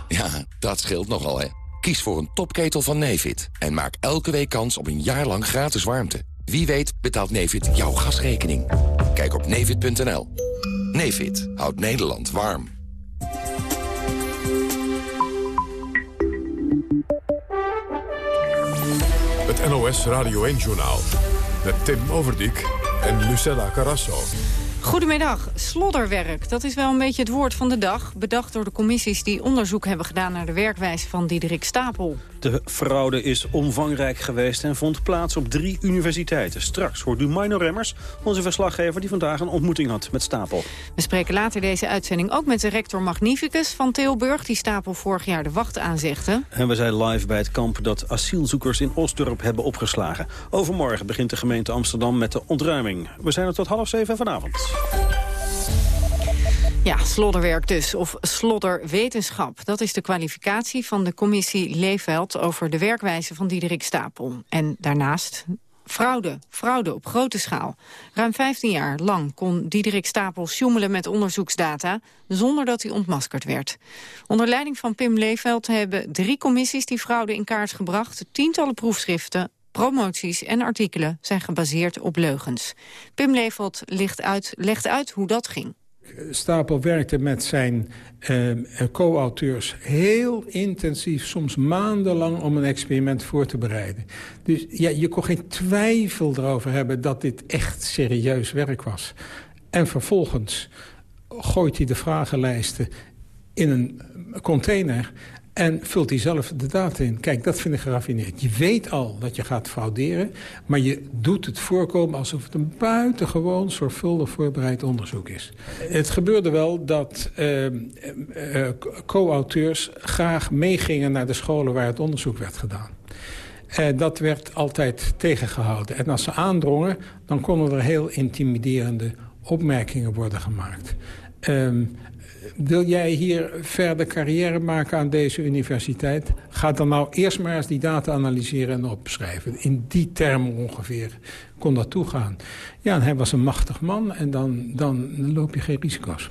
Ja, dat scheelt nogal, hè. Kies voor een topketel van Nefit en maak elke week kans op een jaar lang gratis warmte. Wie weet betaalt Nefit jouw gasrekening. Kijk op nefit.nl. Nefit houdt Nederland warm. Het NOS Radio 1-journaal met Tim Overdijk en Lucella Carrasso. Goedemiddag. Slodderwerk, dat is wel een beetje het woord van de dag. Bedacht door de commissies die onderzoek hebben gedaan naar de werkwijze van Diederik Stapel. De fraude is omvangrijk geweest en vond plaats op drie universiteiten. Straks hoort u Mino Remmers, onze verslaggever... die vandaag een ontmoeting had met Stapel. We spreken later deze uitzending ook met de rector Magnificus van Tilburg... die Stapel vorig jaar de wacht aanzegde. En we zijn live bij het kamp dat asielzoekers in Osdorp hebben opgeslagen. Overmorgen begint de gemeente Amsterdam met de ontruiming. We zijn er tot half zeven vanavond. Ja, slodderwerk dus, of slodderwetenschap. Dat is de kwalificatie van de commissie Leefveld... over de werkwijze van Diederik Stapel. En daarnaast fraude, fraude op grote schaal. Ruim 15 jaar lang kon Diederik Stapel sjoemelen met onderzoeksdata... zonder dat hij ontmaskerd werd. Onder leiding van Pim Leefveld hebben drie commissies die fraude in kaart gebracht... tientallen proefschriften, promoties en artikelen zijn gebaseerd op leugens. Pim Leefveld legt uit, legt uit hoe dat ging. Stapel werkte met zijn uh, co-auteurs heel intensief, soms maandenlang, om een experiment voor te bereiden. Dus ja, je kon geen twijfel erover hebben dat dit echt serieus werk was. En vervolgens gooit hij de vragenlijsten in een container en vult hij zelf de data in. Kijk, dat vind ik geraffineerd. Je weet al dat je gaat frauderen... maar je doet het voorkomen alsof het een buitengewoon... zorgvuldig voorbereid onderzoek is. Het gebeurde wel dat uh, uh, co-auteurs graag meegingen... naar de scholen waar het onderzoek werd gedaan. Uh, dat werd altijd tegengehouden. En als ze aandrongen, dan konden er heel intimiderende opmerkingen worden gemaakt. Um, wil jij hier verder carrière maken aan deze universiteit? Ga dan nou eerst maar eens die data analyseren en opschrijven. In die termen ongeveer kon dat toegaan. Ja, en hij was een machtig man en dan, dan loop je geen risico's.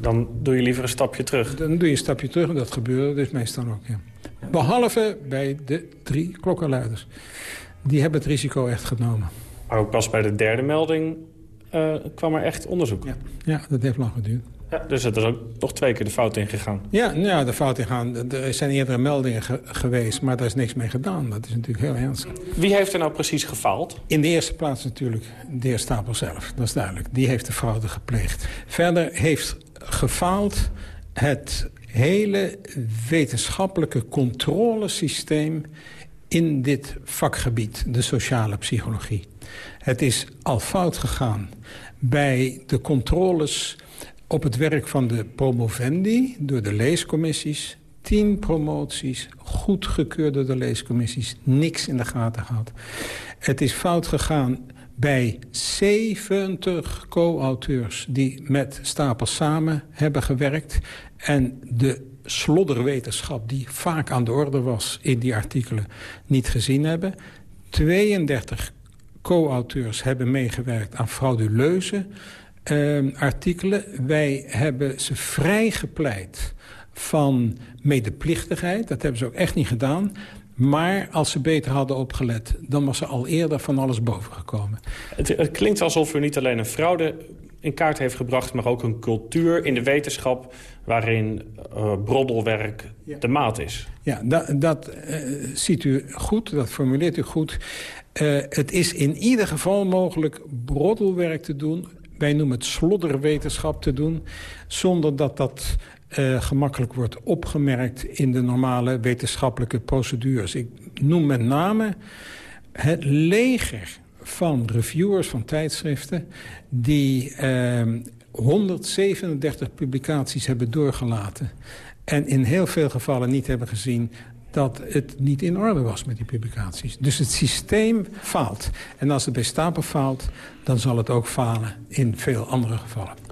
Dan doe je liever een stapje terug? Dan doe je een stapje terug en dat gebeurde dus meestal ook, ja. Behalve bij de drie klokkenluiders. Die hebben het risico echt genomen. Maar ook pas bij de derde melding uh, kwam er echt onderzoek? Ja, ja dat heeft lang geduurd. Ja, dus het is ook toch twee keer de fout ingegaan. Ja, ja de fout ingegaan. Er zijn eerdere meldingen geweest, maar daar is niks mee gedaan. Dat is natuurlijk heel ernstig. Wie heeft er nou precies gefaald? In de eerste plaats natuurlijk de heer Stapel zelf. Dat is duidelijk. Die heeft de fraude gepleegd. Verder heeft gefaald het hele wetenschappelijke controlesysteem in dit vakgebied, de sociale psychologie. Het is al fout gegaan bij de controles op het werk van de promovendi door de leescommissies. Tien promoties, goedgekeurd door de leescommissies. Niks in de gaten gehad. Het is fout gegaan bij 70 co-auteurs die met Stapels samen hebben gewerkt. En de slodderwetenschap die vaak aan de orde was in die artikelen niet gezien hebben. 32 co-auteurs hebben meegewerkt aan frauduleuze uh, artikelen. Wij hebben ze vrijgepleit van medeplichtigheid. Dat hebben ze ook echt niet gedaan. Maar als ze beter hadden opgelet, dan was er al eerder van alles bovengekomen. Het, het klinkt alsof u niet alleen een fraude in kaart heeft gebracht... maar ook een cultuur in de wetenschap waarin uh, broddelwerk ja. de maat is. Ja, dat, dat uh, ziet u goed, dat formuleert u goed. Uh, het is in ieder geval mogelijk broddelwerk te doen wij noemen het slodderwetenschap te doen... zonder dat dat uh, gemakkelijk wordt opgemerkt in de normale wetenschappelijke procedures. Ik noem met name het leger van reviewers van tijdschriften... die uh, 137 publicaties hebben doorgelaten... en in heel veel gevallen niet hebben gezien dat het niet in orde was met die publicaties. Dus het systeem faalt. En als het bij Stapel faalt, dan zal het ook falen in veel andere gevallen.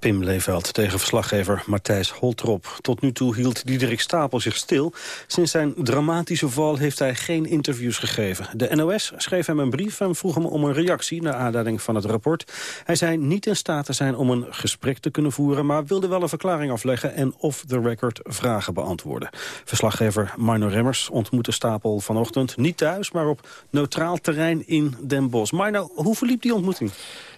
Pim Leeveld tegen verslaggever Matthijs Holtrop. Tot nu toe hield Diederik Stapel zich stil. Sinds zijn dramatische val heeft hij geen interviews gegeven. De NOS schreef hem een brief en vroeg hem om een reactie... naar aanleiding van het rapport. Hij zei niet in staat te zijn om een gesprek te kunnen voeren... maar wilde wel een verklaring afleggen en off the record vragen beantwoorden. Verslaggever Marno Remmers ontmoette Stapel vanochtend niet thuis... maar op neutraal terrein in Den Bosch. Marno, hoe verliep die ontmoeting?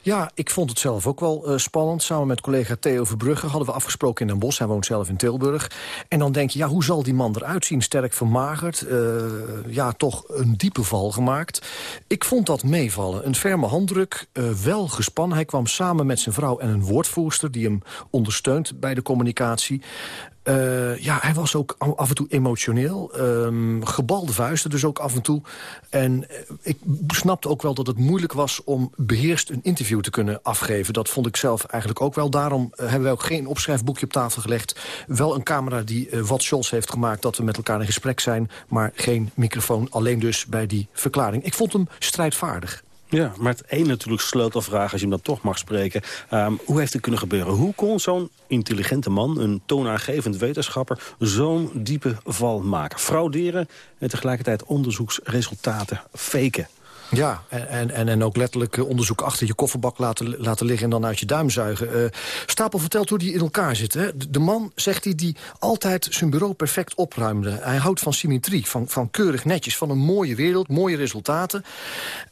Ja, ik vond het zelf ook wel uh, spannend. Samen met collega Theo Verbrugge hadden we afgesproken in Den Bosch. Hij woont zelf in Tilburg. En dan denk je, ja, hoe zal die man eruit zien? Sterk vermagerd, uh, ja, toch een diepe val gemaakt. Ik vond dat meevallen. Een ferme handdruk, uh, wel gespannen. Hij kwam samen met zijn vrouw en een woordvoerster... die hem ondersteunt bij de communicatie. Uh, ja, hij was ook af en toe emotioneel. Um, gebalde vuisten dus ook af en toe. En uh, ik snapte ook wel dat het moeilijk was om beheerst een interview te kunnen afgeven. Dat vond ik zelf eigenlijk ook wel. Daarom uh, hebben we ook geen opschrijfboekje op tafel gelegd. Wel een camera die wat Scholz heeft gemaakt... dat we met elkaar in gesprek zijn, maar geen microfoon. Alleen dus bij die verklaring. Ik vond hem strijdvaardig. Ja, maar het één natuurlijk sleutelvraag, als je hem dan toch mag spreken. Um, hoe heeft het kunnen gebeuren? Hoe kon zo'n intelligente man, een toonaangevend wetenschapper... zo'n diepe val maken? Frauderen en tegelijkertijd onderzoeksresultaten faken? Ja, en, en, en ook letterlijk eh, onderzoek achter je kofferbak laten, laten liggen... en dan uit je duim zuigen. Uh, Stapel vertelt hoe die in elkaar zit. Hè? De man, zegt hij, die altijd zijn bureau perfect opruimde. Hij houdt van symmetrie, van, van keurig netjes, van een mooie wereld... mooie resultaten.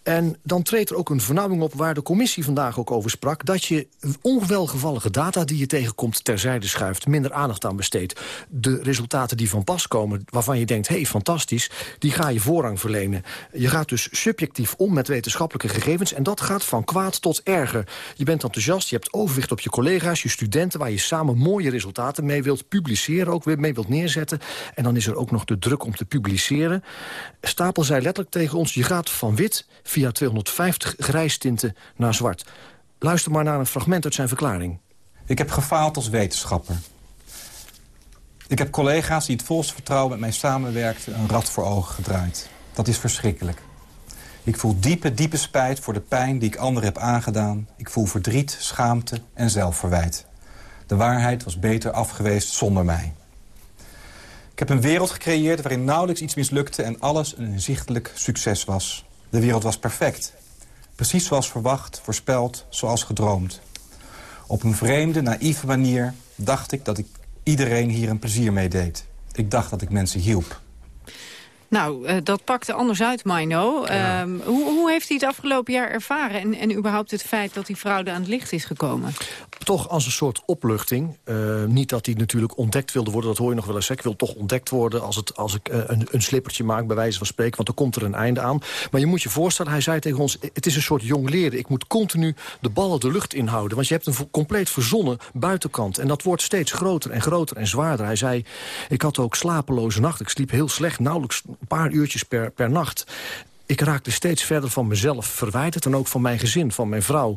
En dan treedt er ook een vernauwing op waar de commissie vandaag ook over sprak... dat je onwelgevallige data die je tegenkomt terzijde schuift... minder aandacht aan besteedt. De resultaten die van pas komen, waarvan je denkt... hé, hey, fantastisch, die ga je voorrang verlenen. Je gaat dus subjectief om met wetenschappelijke gegevens. En dat gaat van kwaad tot erger. Je bent enthousiast, je hebt overwicht op je collega's, je studenten... waar je samen mooie resultaten mee wilt publiceren, ook weer mee wilt neerzetten. En dan is er ook nog de druk om te publiceren. Stapel zei letterlijk tegen ons, je gaat van wit via 250 grijstinten naar zwart. Luister maar naar een fragment uit zijn verklaring. Ik heb gefaald als wetenschapper. Ik heb collega's die het volste vertrouwen met mij samenwerkten... een rad voor ogen gedraaid. Dat is verschrikkelijk. Ik voel diepe, diepe spijt voor de pijn die ik anderen heb aangedaan. Ik voel verdriet, schaamte en zelfverwijt. De waarheid was beter afgeweest zonder mij. Ik heb een wereld gecreëerd waarin nauwelijks iets mislukte... en alles een inzichtelijk succes was. De wereld was perfect. Precies zoals verwacht, voorspeld, zoals gedroomd. Op een vreemde, naïeve manier dacht ik dat ik iedereen hier een plezier mee deed. Ik dacht dat ik mensen hielp. Nou, uh, dat pakte anders uit, Mino. Ja. Uh, hoe, hoe, heeft hij het afgelopen jaar ervaren? En, en überhaupt het feit dat die fraude aan het licht is gekomen? Toch als een soort opluchting. Uh, niet dat hij natuurlijk ontdekt wilde worden, dat hoor je nog wel eens. Ik wil toch ontdekt worden als, het, als ik uh, een, een slippertje maak, bij wijze van spreken. Want dan komt er een einde aan. Maar je moet je voorstellen, hij zei tegen ons... het is een soort jong leren. Ik moet continu de ballen de lucht inhouden. Want je hebt een compleet verzonnen buitenkant. En dat wordt steeds groter en groter en zwaarder. Hij zei, ik had ook slapeloze nacht. Ik sliep heel slecht, nauwelijks paar uurtjes per, per nacht ik raakte steeds verder van mezelf verwijderd... en ook van mijn gezin, van mijn vrouw.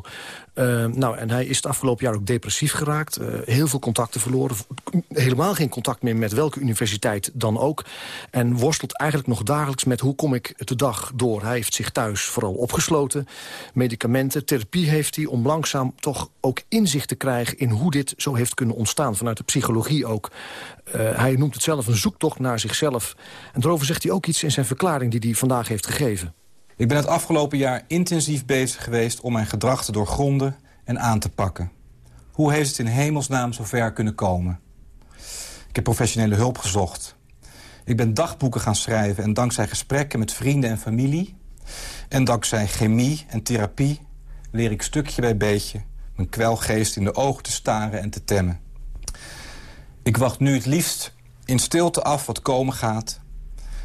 Uh, nou, en hij is het afgelopen jaar ook depressief geraakt. Uh, heel veel contacten verloren. Helemaal geen contact meer met welke universiteit dan ook. En worstelt eigenlijk nog dagelijks met hoe kom ik de dag door. Hij heeft zich thuis vooral opgesloten. Medicamenten, therapie heeft hij om langzaam toch ook inzicht te krijgen... in hoe dit zo heeft kunnen ontstaan, vanuit de psychologie ook. Uh, hij noemt het zelf een zoektocht naar zichzelf. En daarover zegt hij ook iets in zijn verklaring die hij vandaag heeft gegeven. Ik ben het afgelopen jaar intensief bezig geweest om mijn gedrag te doorgronden en aan te pakken. Hoe heeft het in hemelsnaam zover kunnen komen? Ik heb professionele hulp gezocht. Ik ben dagboeken gaan schrijven en dankzij gesprekken met vrienden en familie... en dankzij chemie en therapie leer ik stukje bij beetje... mijn kwelgeest in de ogen te staren en te temmen. Ik wacht nu het liefst in stilte af wat komen gaat...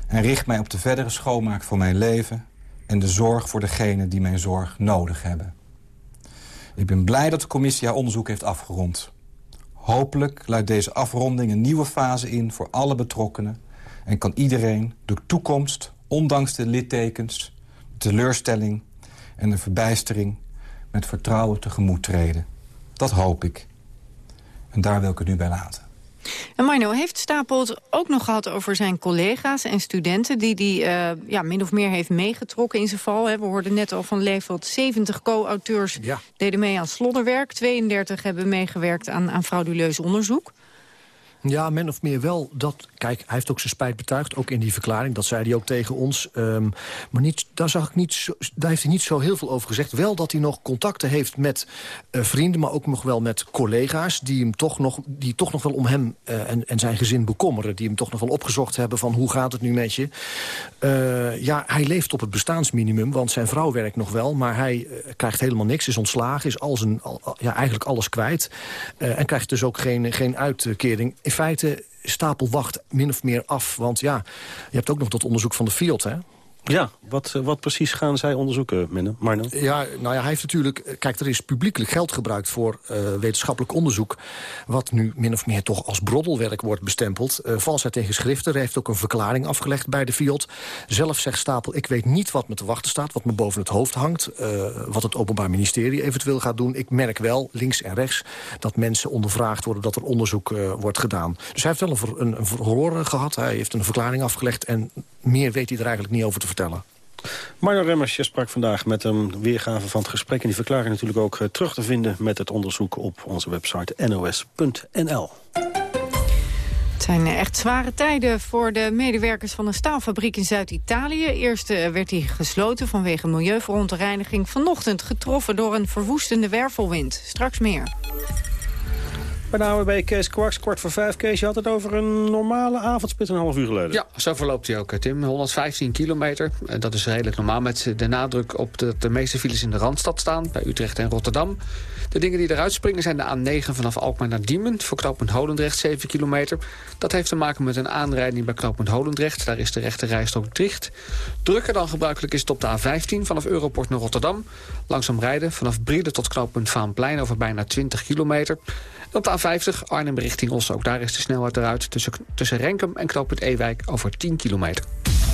en richt mij op de verdere schoonmaak van mijn leven en de zorg voor degenen die mijn zorg nodig hebben. Ik ben blij dat de commissie haar onderzoek heeft afgerond. Hopelijk luidt deze afronding een nieuwe fase in voor alle betrokkenen... en kan iedereen de toekomst, ondanks de littekens, de teleurstelling en de verbijstering... met vertrouwen tegemoet treden. Dat hoop ik. En daar wil ik het nu bij laten. En Marno, heeft Stapel het ook nog gehad over zijn collega's en studenten... die hij uh, ja, min of meer heeft meegetrokken in zijn val? Hè? We hoorden net al van Leefeld, 70 co-auteurs deden mee aan slodderwerk. 32 hebben meegewerkt aan, aan frauduleus onderzoek. Ja, men of meer wel. Dat, kijk, hij heeft ook zijn spijt betuigd, ook in die verklaring. Dat zei hij ook tegen ons. Ehm, maar niet, daar, zag ik niet zo, daar heeft hij niet zo heel veel over gezegd. Wel dat hij nog contacten heeft met uh, vrienden... maar ook nog wel met collega's die, hem toch, nog, die toch nog wel om hem uh, en, zijn gezin bekommeren. Die hem toch nog wel opgezocht hebben van hoe gaat het nu met je. Uh, ja, hij leeft op het bestaansminimum, want zijn vrouw werkt nog wel... maar hij krijgt helemaal niks, is ontslagen, is al zijn, al, ja, eigenlijk alles kwijt... en krijgt dus ook geen, geen uitkering in feite stapel wacht min of meer af. Want ja, je hebt ook nog dat onderzoek van de Field, hè? Ja, wat, eh, wat precies gaan zij onderzoeken, Marno? Ja, nou ja, hij heeft natuurlijk... Eh, kijk, er is publiekelijk geld gebruikt voor uh, wetenschappelijk onderzoek... wat nu min of meer toch als broddelwerk wordt bestempeld. Uh, valsheid tegen schriften. Hij heeft ook een verklaring afgelegd bij de FIOD. Zelf zegt Stapel, ik weet niet wat me te wachten staat... wat me boven het hoofd hangt. Wat het Openbaar Ministerie eventueel gaat doen. Ik merk wel, links en rechts, dat mensen ondervraagd worden... dat er onderzoek wordt gedaan. Dus hij heeft wel een, ver, een, gehad. Hij heeft een verklaring afgelegd... en meer weet hij er eigenlijk niet over te vertellen. Marjo Remmers, je sprak vandaag met een weergave van het gesprek... en die verklaring natuurlijk ook uh, terug te vinden met het onderzoek op onze website nos.nl. Het zijn echt zware tijden voor de medewerkers van een staalfabriek in Zuid-Italië. Eerst uh, werd die gesloten vanwege milieuverontreiniging. Vanochtend getroffen door een verwoestende wervelwind. Straks meer. Bij de AWB Kees Kwaks, kwart voor vijf. Kees, je had het over een normale avondspit een half uur geleden. Ja, zo verloopt hij ook, Tim. 115 kilometer. Dat is redelijk normaal met de nadruk op dat de meeste files in de Randstad staan. Bij Utrecht en Rotterdam. De dingen die eruit springen zijn de A9 vanaf Alkmaar naar Diemen. Voor knooppunt Holendrecht 7 kilometer. Dat heeft te maken met een aanrijding bij knooppunt Holendrecht. Daar is de rechte rijstrook dicht. Drukker dan gebruikelijk is het op de A15 vanaf Europort naar Rotterdam. Langzaam rijden vanaf Brieden tot knooppunt Vaanplein over bijna 20 kilometer. Op de A50 Arnhem richting Os. Ook daar is de snelheid eruit tussen, tussen Renkum en knooppunt Ewijk over 10 kilometer.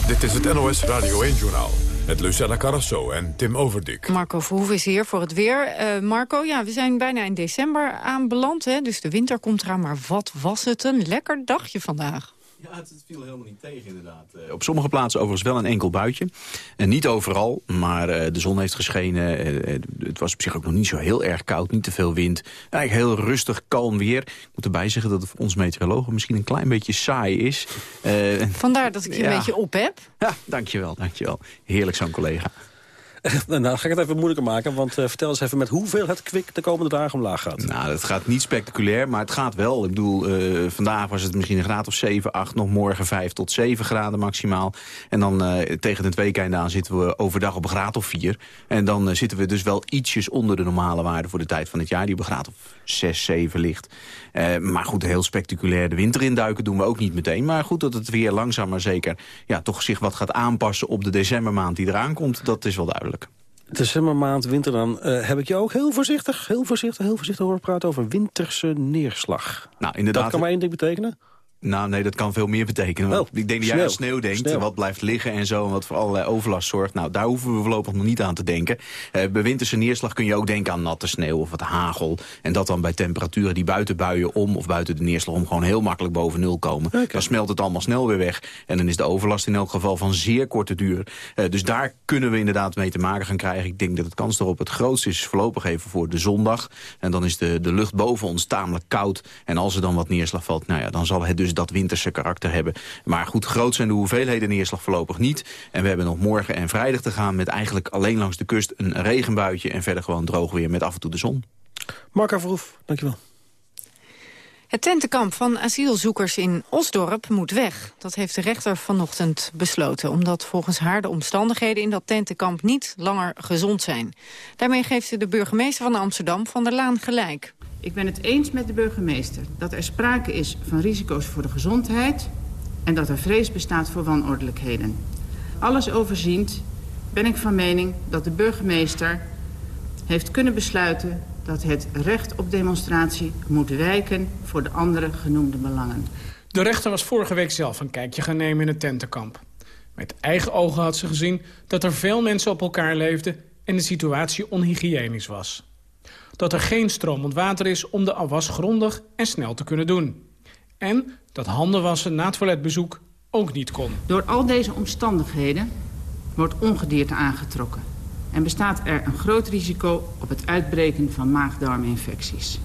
Dit is het NOS Radio 1-journaal. Met Lucella Carrasso en Tim Overdik. Marco Verhoef is hier voor het weer. Uh, Marco, ja, we zijn bijna in december aanbeland. Hè, dus de winter komt eraan. Maar wat was het een lekker dagje vandaag. Ja, het, viel helemaal niet tegen inderdaad. Uh, op sommige plaatsen overigens wel een enkel buitje. En niet overal, maar uh, de zon heeft geschenen. Uh, het was op zich ook nog niet zo heel erg koud, niet te veel wind. Eigenlijk heel rustig, kalm weer. Ik moet erbij zeggen dat het voor ons meteorologen misschien een klein beetje saai is. Vandaar dat ik je ja. een beetje op heb. Ja, dankjewel, dankjewel. Heerlijk zo'n collega. nou, ga ik het even moeilijker maken. Want uh, vertel eens even met hoeveel het kwik de komende dagen omlaag gaat. Nou, het gaat niet spectaculair, maar het gaat wel. Ik bedoel, uh, vandaag was het misschien een graad of 7, 8. Nog morgen 5 tot 7 graden maximaal. En dan uh, tegen het weekend aan zitten we overdag op een graad of 4. En dan zitten we dus wel ietsjes onder de normale waarde voor de tijd van het jaar. Die op een graad of 6, 7 ligt. Maar goed, heel spectaculair de winter induiken doen we ook niet meteen. Maar goed, dat het weer langzaam maar zeker ja, toch zich wat gaat aanpassen op de decembermaand die eraan komt. Dat is wel duidelijk. Decembermaand, winter dan, uh, heb ik je ook heel voorzichtig, heel voorzichtig, heel voorzichtig horen praten over winterse neerslag. Nou, inderdaad. Dat kan maar één ding betekenen. Nou, nee, dat kan veel meer betekenen. Oh, ik denk dat jij aan sneeuw denkt, sneeuw. wat blijft liggen en zo... en wat voor allerlei overlast zorgt. Nou, daar hoeven we voorlopig nog niet aan te denken. Uh, bij winterse neerslag kun je ook denken aan natte sneeuw of wat hagel. En dat dan bij temperaturen die buiten buien om... of buiten de neerslag om gewoon heel makkelijk boven nul komen. Okay. Dan smelt het allemaal snel weer weg. En dan is de overlast in elk geval van zeer korte duur. Uh, dus daar kunnen we inderdaad mee te maken gaan krijgen. Ik denk dat het kans erop het grootst is voorlopig even voor de zondag. En dan is de, de lucht boven ons tamelijk koud. En als er dan wat neerslag valt, nou ja, dan zal het dus dat winterse karakter hebben. Maar goed, groot zijn de hoeveelheden neerslag voorlopig niet. En we hebben nog morgen en vrijdag te gaan met eigenlijk alleen langs de kust een regenbuitje... en verder gewoon droog weer met af en toe de zon. Marka Verhoef, dankjewel. Het tentenkamp van asielzoekers in Osdorp moet weg. Dat heeft de rechter vanochtend besloten... omdat volgens haar de omstandigheden in dat tentenkamp niet langer gezond zijn. Daarmee geeft ze de burgemeester van Amsterdam Van der Laan gelijk. Ik ben het eens met de burgemeester dat er sprake is van risico's voor de gezondheid... en dat er vrees bestaat voor wanordelijkheden. Alles overziend ben ik van mening dat de burgemeester heeft kunnen besluiten... dat het recht op demonstratie moet wijken voor de andere genoemde belangen. De rechter was vorige week zelf een kijkje gaan nemen in het tentenkamp. Met eigen ogen had ze gezien dat er veel mensen op elkaar leefden... en de situatie onhygiënisch was dat er geen stromend water is om de afwas grondig en snel te kunnen doen. En dat handen wassen na toiletbezoek ook niet kon. Door al deze omstandigheden wordt ongedierte aangetrokken... en bestaat er een groot risico op het uitbreken van maagdarminfecties.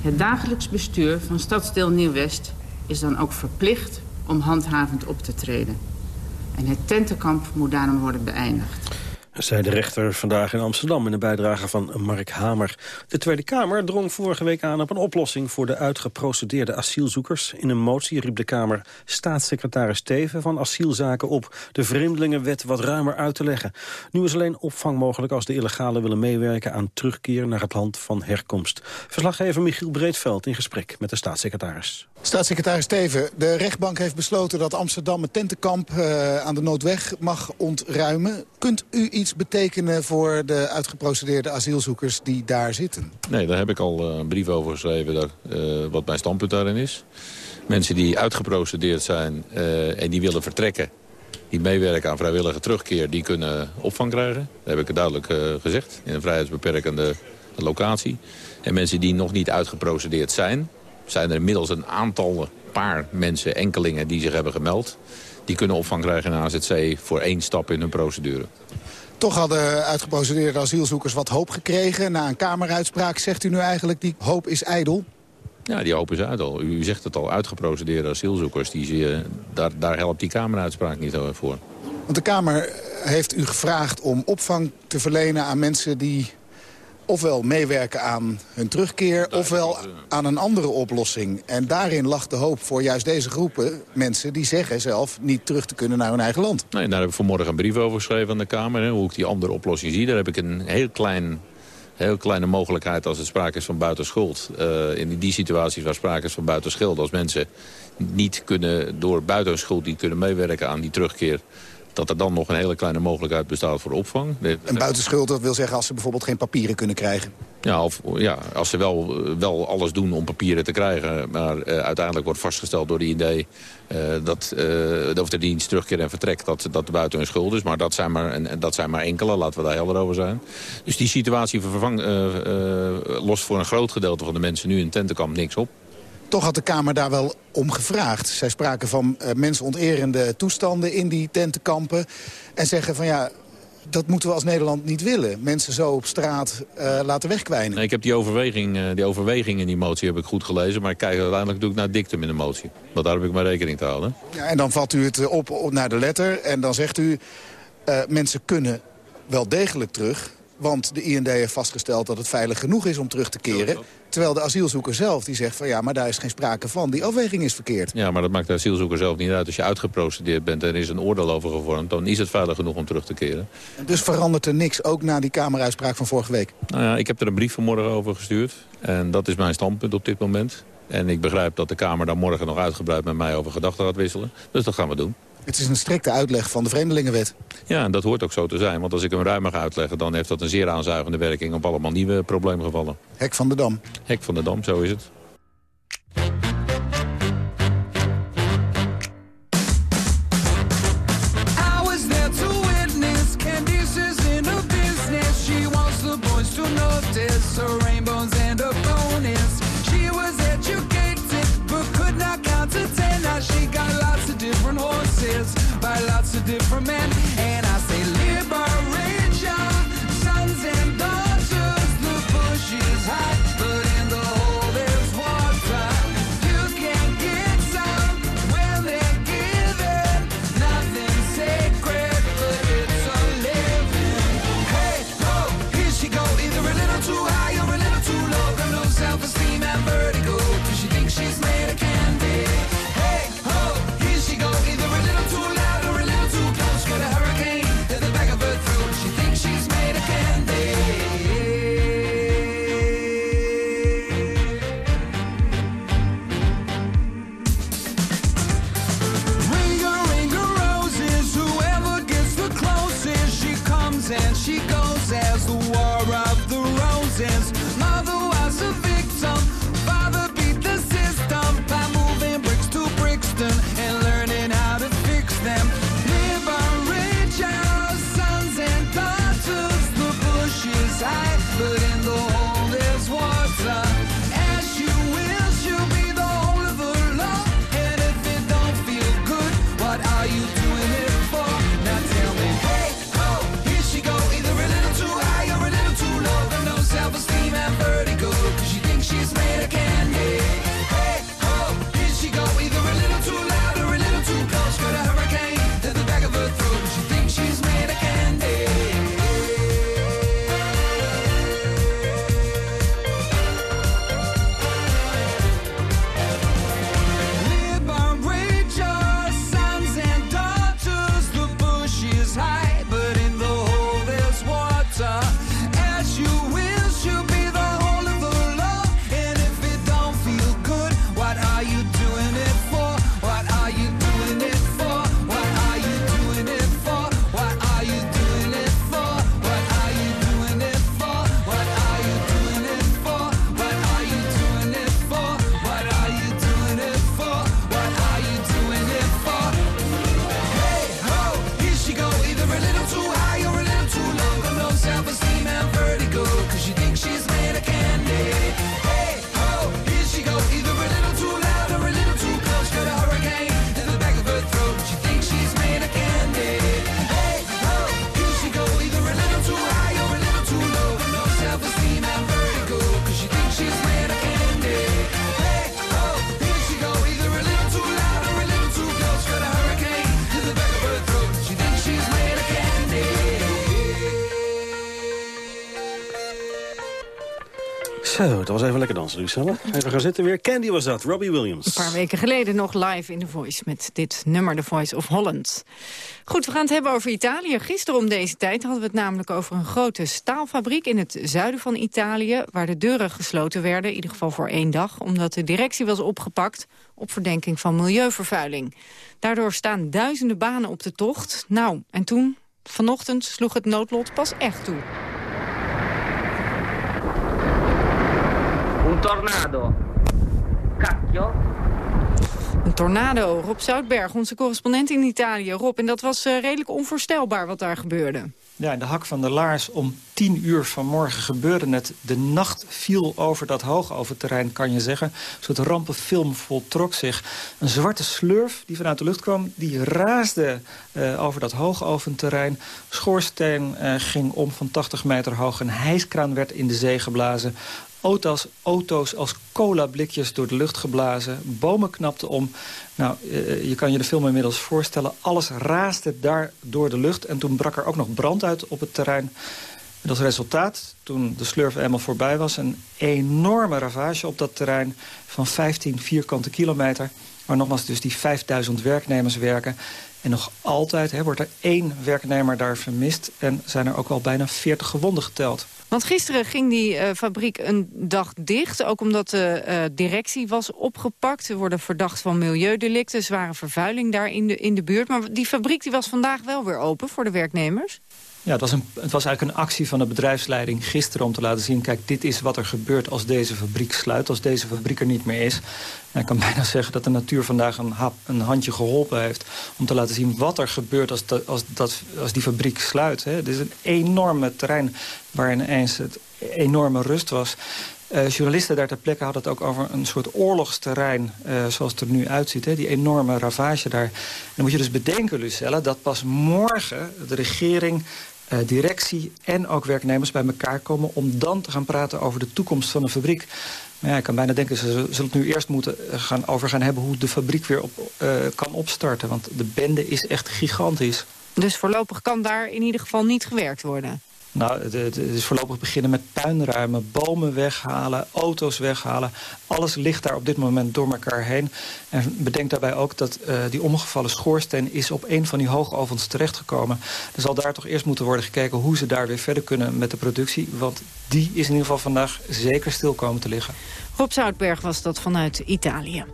Het dagelijks bestuur van stadsdeel Nieuw-West is dan ook verplicht om handhavend op te treden. En het tentenkamp moet daarom worden beëindigd zei de rechter vandaag in Amsterdam in een bijdrage van Mark Hamer. De Tweede Kamer drong vorige week aan op een oplossing voor de uitgeprocedeerde asielzoekers. In een motie riep de Kamer staatssecretaris Steven van asielzaken op de vreemdelingenwet wat ruimer uit te leggen. Nu is alleen opvang mogelijk als de illegalen willen meewerken aan terugkeer naar het land van herkomst. Verslaggever Michiel Breedveld in gesprek met de staatssecretaris. Staatssecretaris Steven, de rechtbank heeft besloten dat Amsterdam het tentenkamp uh, aan de Noordweg mag ontruimen. Kunt u iets betekenen voor de uitgeprocedeerde asielzoekers die daar zitten? Nee, daar heb ik al eh, een brief over geschreven uh, wat mijn standpunt daarin is. Mensen die uitgeprocedeerd zijn en die willen vertrekken... die meewerken aan vrijwillige terugkeer, die kunnen opvang krijgen. Dat heb ik duidelijk gezegd, in een vrijheidsbeperkende locatie. En mensen die nog niet uitgeprocedeerd zijn zijn er inmiddels een aantal paar mensen, enkelingen, die zich hebben gemeld. Die kunnen opvang krijgen in AZC voor één stap in hun procedure. Toch hadden uitgeprocedeerde asielzoekers wat hoop gekregen. Na een kameruitspraak zegt u nu eigenlijk die hoop is ijdel? Ja, die hoop is ijdel. U zegt het al, uitgeprocedeerde asielzoekers. Die, daar, daar helpt die kameruitspraak niet voor. Want de Kamer heeft u gevraagd om opvang te verlenen aan mensen die ofwel meewerken aan hun terugkeer... ofwel aan een andere oplossing. En daarin lag de hoop voor juist deze groepen mensen... die zeggen zelf niet terug te kunnen naar hun eigen land. Nee, daar heb ik vanmorgen een brief over geschreven aan de Kamer. Hè, hoe ik die andere oplossing zie. Daar heb ik een heel klein heel kleine mogelijkheid als het sprake is van buitenschuld. Uh, in die situaties waar sprake is van buitenschuld. Als mensen niet kunnen door buitenschuld niet kunnen meewerken aan die terugkeer dat er dan nog een hele kleine mogelijkheid bestaat voor opvang. Een buitenschuld, dat wil zeggen als ze bijvoorbeeld geen papieren kunnen krijgen? Ja, of, ja als ze wel, wel alles doen om papieren te krijgen... maar uh, uiteindelijk wordt vastgesteld door de IND... Uh, dat, uh, of de dienst terugkeer en vertrek, dat, dat buiten hun schuld is. Maar dat zijn maar, en, dat zijn maar enkele, laten we daar helder over zijn. Dus die situatie vervang, lost voor een groot gedeelte van de mensen nu in tentenkamp niks op. Toch had de Kamer daar wel om gevraagd. Zij spraken van uh, mensonterende toestanden in die tentenkampen. En zeggen van ja, dat moeten we als Nederland niet willen. Mensen zo op straat uh, laten wegkwijnen. Nee, ik heb die overweging, uh, die overweging in die motie heb ik goed gelezen. Maar ik kijk uiteindelijk doe ik naar dictum in de motie. Want daar heb ik maar rekening te houden. Ja, en dan vat u het op, op naar de letter. En dan zegt u, uh, mensen kunnen wel degelijk terug. Want de IND heeft vastgesteld dat het veilig genoeg is om terug te keren. Terwijl de asielzoeker zelf die zegt van ja, maar daar is geen sprake van. Die afweging is verkeerd. Ja, maar dat maakt de asielzoeker zelf niet uit. Als je uitgeprocedeerd bent en er is een oordeel over gevormd... dan is het veilig genoeg om terug te keren. En dus verandert er niks, ook na die Kameruitspraak van vorige week? Nou ja, ik heb er een brief vanmorgen over gestuurd. En dat is mijn standpunt op dit moment. En ik begrijp dat de Kamer daar morgen nog uitgebreid met mij over gedachten gaat wisselen. Dus dat gaan we doen. Het is een strikte uitleg van de Vreemdelingenwet. Ja, en dat hoort ook zo te zijn. Want als ik hem ruimer ga uitleggen... dan heeft dat een zeer aanzuigende werking op allemaal nieuwe probleemgevallen. Hek van de Dam. Hek van de Dam, zo is het. Even gaan zitten weer. Candy was dat, Robbie Williams. Een paar weken geleden nog live in The Voice met dit nummer, The Voice of Holland. Goed, we gaan het hebben over Italië. Gisteren om deze tijd hadden we het namelijk over een grote staalfabriek in het zuiden van Italië, waar de deuren gesloten werden, in ieder geval voor één dag, omdat de directie was opgepakt op verdenking van milieuvervuiling. Daardoor staan duizenden banen op de tocht. Nou, en toen, vanochtend, sloeg het noodlot pas echt toe. Tornado. Cacchio. Een tornado. Rob Zoutberg, onze correspondent in Italië. Rob, en dat was eh, redelijk onvoorstelbaar wat daar gebeurde. Ja, in de hak van de laars om tien uur vanmorgen gebeurde het. De nacht viel over dat hoogoventerrein, kan je zeggen. Een soort rampenfilm voltrok zich. Een zwarte slurf die vanuit de lucht kwam, die raasde eh, over dat hoogoventerrein. Schoorsteen eh, ging om van 80 meter hoog. Een hijskraan werd in de zee geblazen. Auto's, auto's als cola-blikjes door de lucht geblazen. Bomen knapten om. Nou, eh, je kan je de film inmiddels voorstellen. Alles raasde daar door de lucht. En toen brak er ook nog brand uit op het terrein. En als resultaat, toen de slurf eenmaal voorbij was... een enorme ravage op dat terrein van 15 vierkante kilometer... waar nogmaals dus die 5000 werknemers werken. En nog altijd hè, wordt er één werknemer daar vermist... en zijn er ook al bijna 40 gewonden geteld. Want gisteren ging die eh, fabriek een dag dicht. Ook omdat de eh, directie was opgepakt. Ze worden verdacht van milieudelicten. Zware vervuiling daar in de, in de buurt. Maar die fabriek die was vandaag wel weer open voor de werknemers. Ja, het was, een, het was eigenlijk een actie van de bedrijfsleiding gisteren om te laten zien... kijk, dit is wat er gebeurt als deze fabriek sluit, als deze fabriek er niet meer is. En ik kan bijna zeggen dat de natuur vandaag een, hap, een handje geholpen heeft... om te laten zien wat er gebeurt als, als, dat, als die fabriek sluit. Hè. Het is een enorme terrein waar ineens het enorme rust was... Uh, journalisten daar ter plekke hadden het ook over een soort oorlogsterrein... Uh, zoals het er nu uitziet, hè, die enorme ravage daar. En dan moet je dus bedenken, Lucelle, dat pas morgen de regering uh, directie en ook werknemers bij elkaar komen... om dan te gaan praten over de toekomst van de fabriek. Maar ja, ik kan bijna denken, ze zullen het nu eerst moeten gaan over gaan hebben... hoe de fabriek weer op, uh, kan opstarten. Want de bende is echt gigantisch. Dus voorlopig kan daar in ieder geval niet gewerkt worden? Nou, het, is voorlopig beginnen met puinruimen, bomen weghalen, auto's weghalen. Alles ligt daar op dit moment door elkaar heen. En bedenk daarbij ook dat uh, die omgevallen schoorsteen is op een van die hoogovens terechtgekomen. Er zal daar toch eerst moeten worden gekeken hoe ze daar weer verder kunnen met de productie. Want die is in ieder geval vandaag zeker stil komen te liggen. Rob Zoutberg was dat vanuit Italië.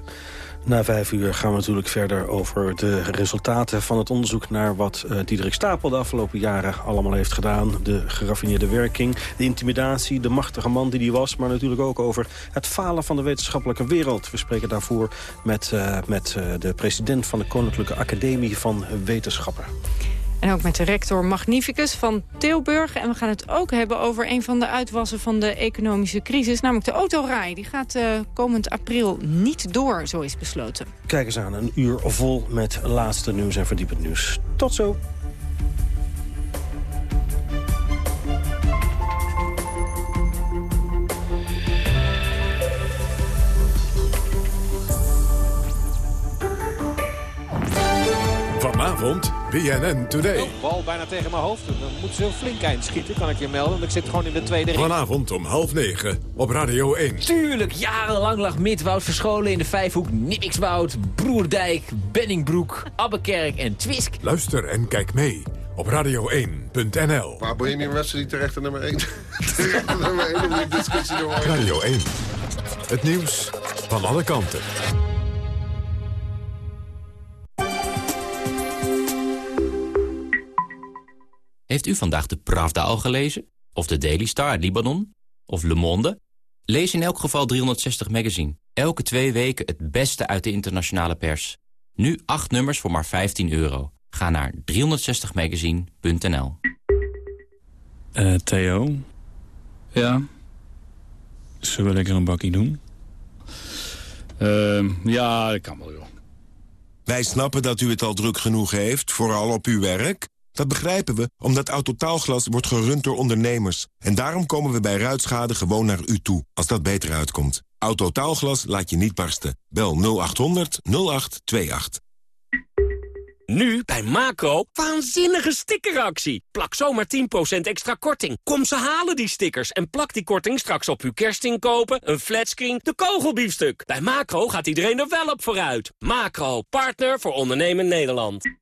Na vijf uur gaan we natuurlijk verder over de resultaten van het onderzoek... naar wat uh, Diederik Stapel de afgelopen jaren allemaal heeft gedaan. De geraffineerde werking, de intimidatie, de machtige man die hij was... maar natuurlijk ook over het falen van de wetenschappelijke wereld. We spreken daarvoor met, uh, met uh, de president van de Koninklijke Academie van Wetenschappen. En ook met de rector Magnificus van Tilburg. En we gaan het ook hebben over een van de uitwassen van de economische crisis. Namelijk de autorij. Die gaat uh, komend april niet door, zo is besloten. Kijk eens aan, een uur vol met laatste nieuws en verdiepend nieuws. Tot zo. Vanavond BNN Today. Oh, bal bijna tegen mijn hoofd. Dan moet ze heel flink eind schieten, kan ik je melden. Want ik zit gewoon in de tweede ring. Vanavond om half negen op Radio 1. Tuurlijk, jarenlang lag Midwoud verscholen in de Vijfhoek. Nikswoud, Broerdijk, Benningbroek, Abbekerk en Twisk. Luister en kijk mee op radio1.nl. Maar Bohemian Rhapsody terecht nummer 1. terecht de nummer 1 om die discussie door. Radio 1. Het nieuws van alle kanten. Heeft u vandaag de Pravda al gelezen? Of de Daily Star uit Libanon? Of Le Monde? Lees in elk geval 360 Magazine. Elke twee weken het beste uit de internationale pers. Nu acht nummers voor maar 15 euro. Ga naar 360magazine.nl uh, Theo? Ja? Zullen we lekker een bakkie doen? Uh, ja, dat kan wel, joh. Wij snappen dat u het al druk genoeg heeft, vooral op uw werk... Dat begrijpen we, omdat Autotaalglas wordt gerund door ondernemers. En daarom komen we bij ruitschade gewoon naar u toe, als dat beter uitkomt. Autotaalglas laat je niet barsten. Bel 0800 0828. Nu bij Macro, waanzinnige stickeractie. Plak zomaar 10% extra korting. Kom ze halen die stickers en plak die korting straks op uw kerstinkopen, een flatscreen, de kogelbiefstuk. Bij Macro gaat iedereen er wel op vooruit. Macro, partner voor ondernemen Nederland.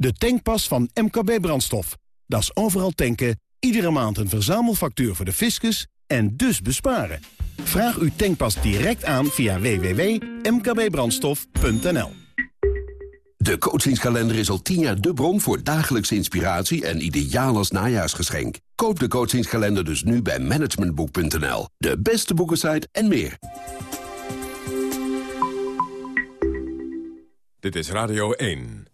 De tankpas van MKB Brandstof. Dat is overal tanken, iedere maand een verzamelfactuur voor de fiscus en dus besparen. Vraag uw tankpas direct aan via www.mkbbrandstof.nl De coachingskalender is al tien jaar de bron voor dagelijkse inspiratie en ideaal als najaarsgeschenk. Koop de coachingskalender dus nu bij managementboek.nl. De beste boekensite en meer. Dit is Radio 1.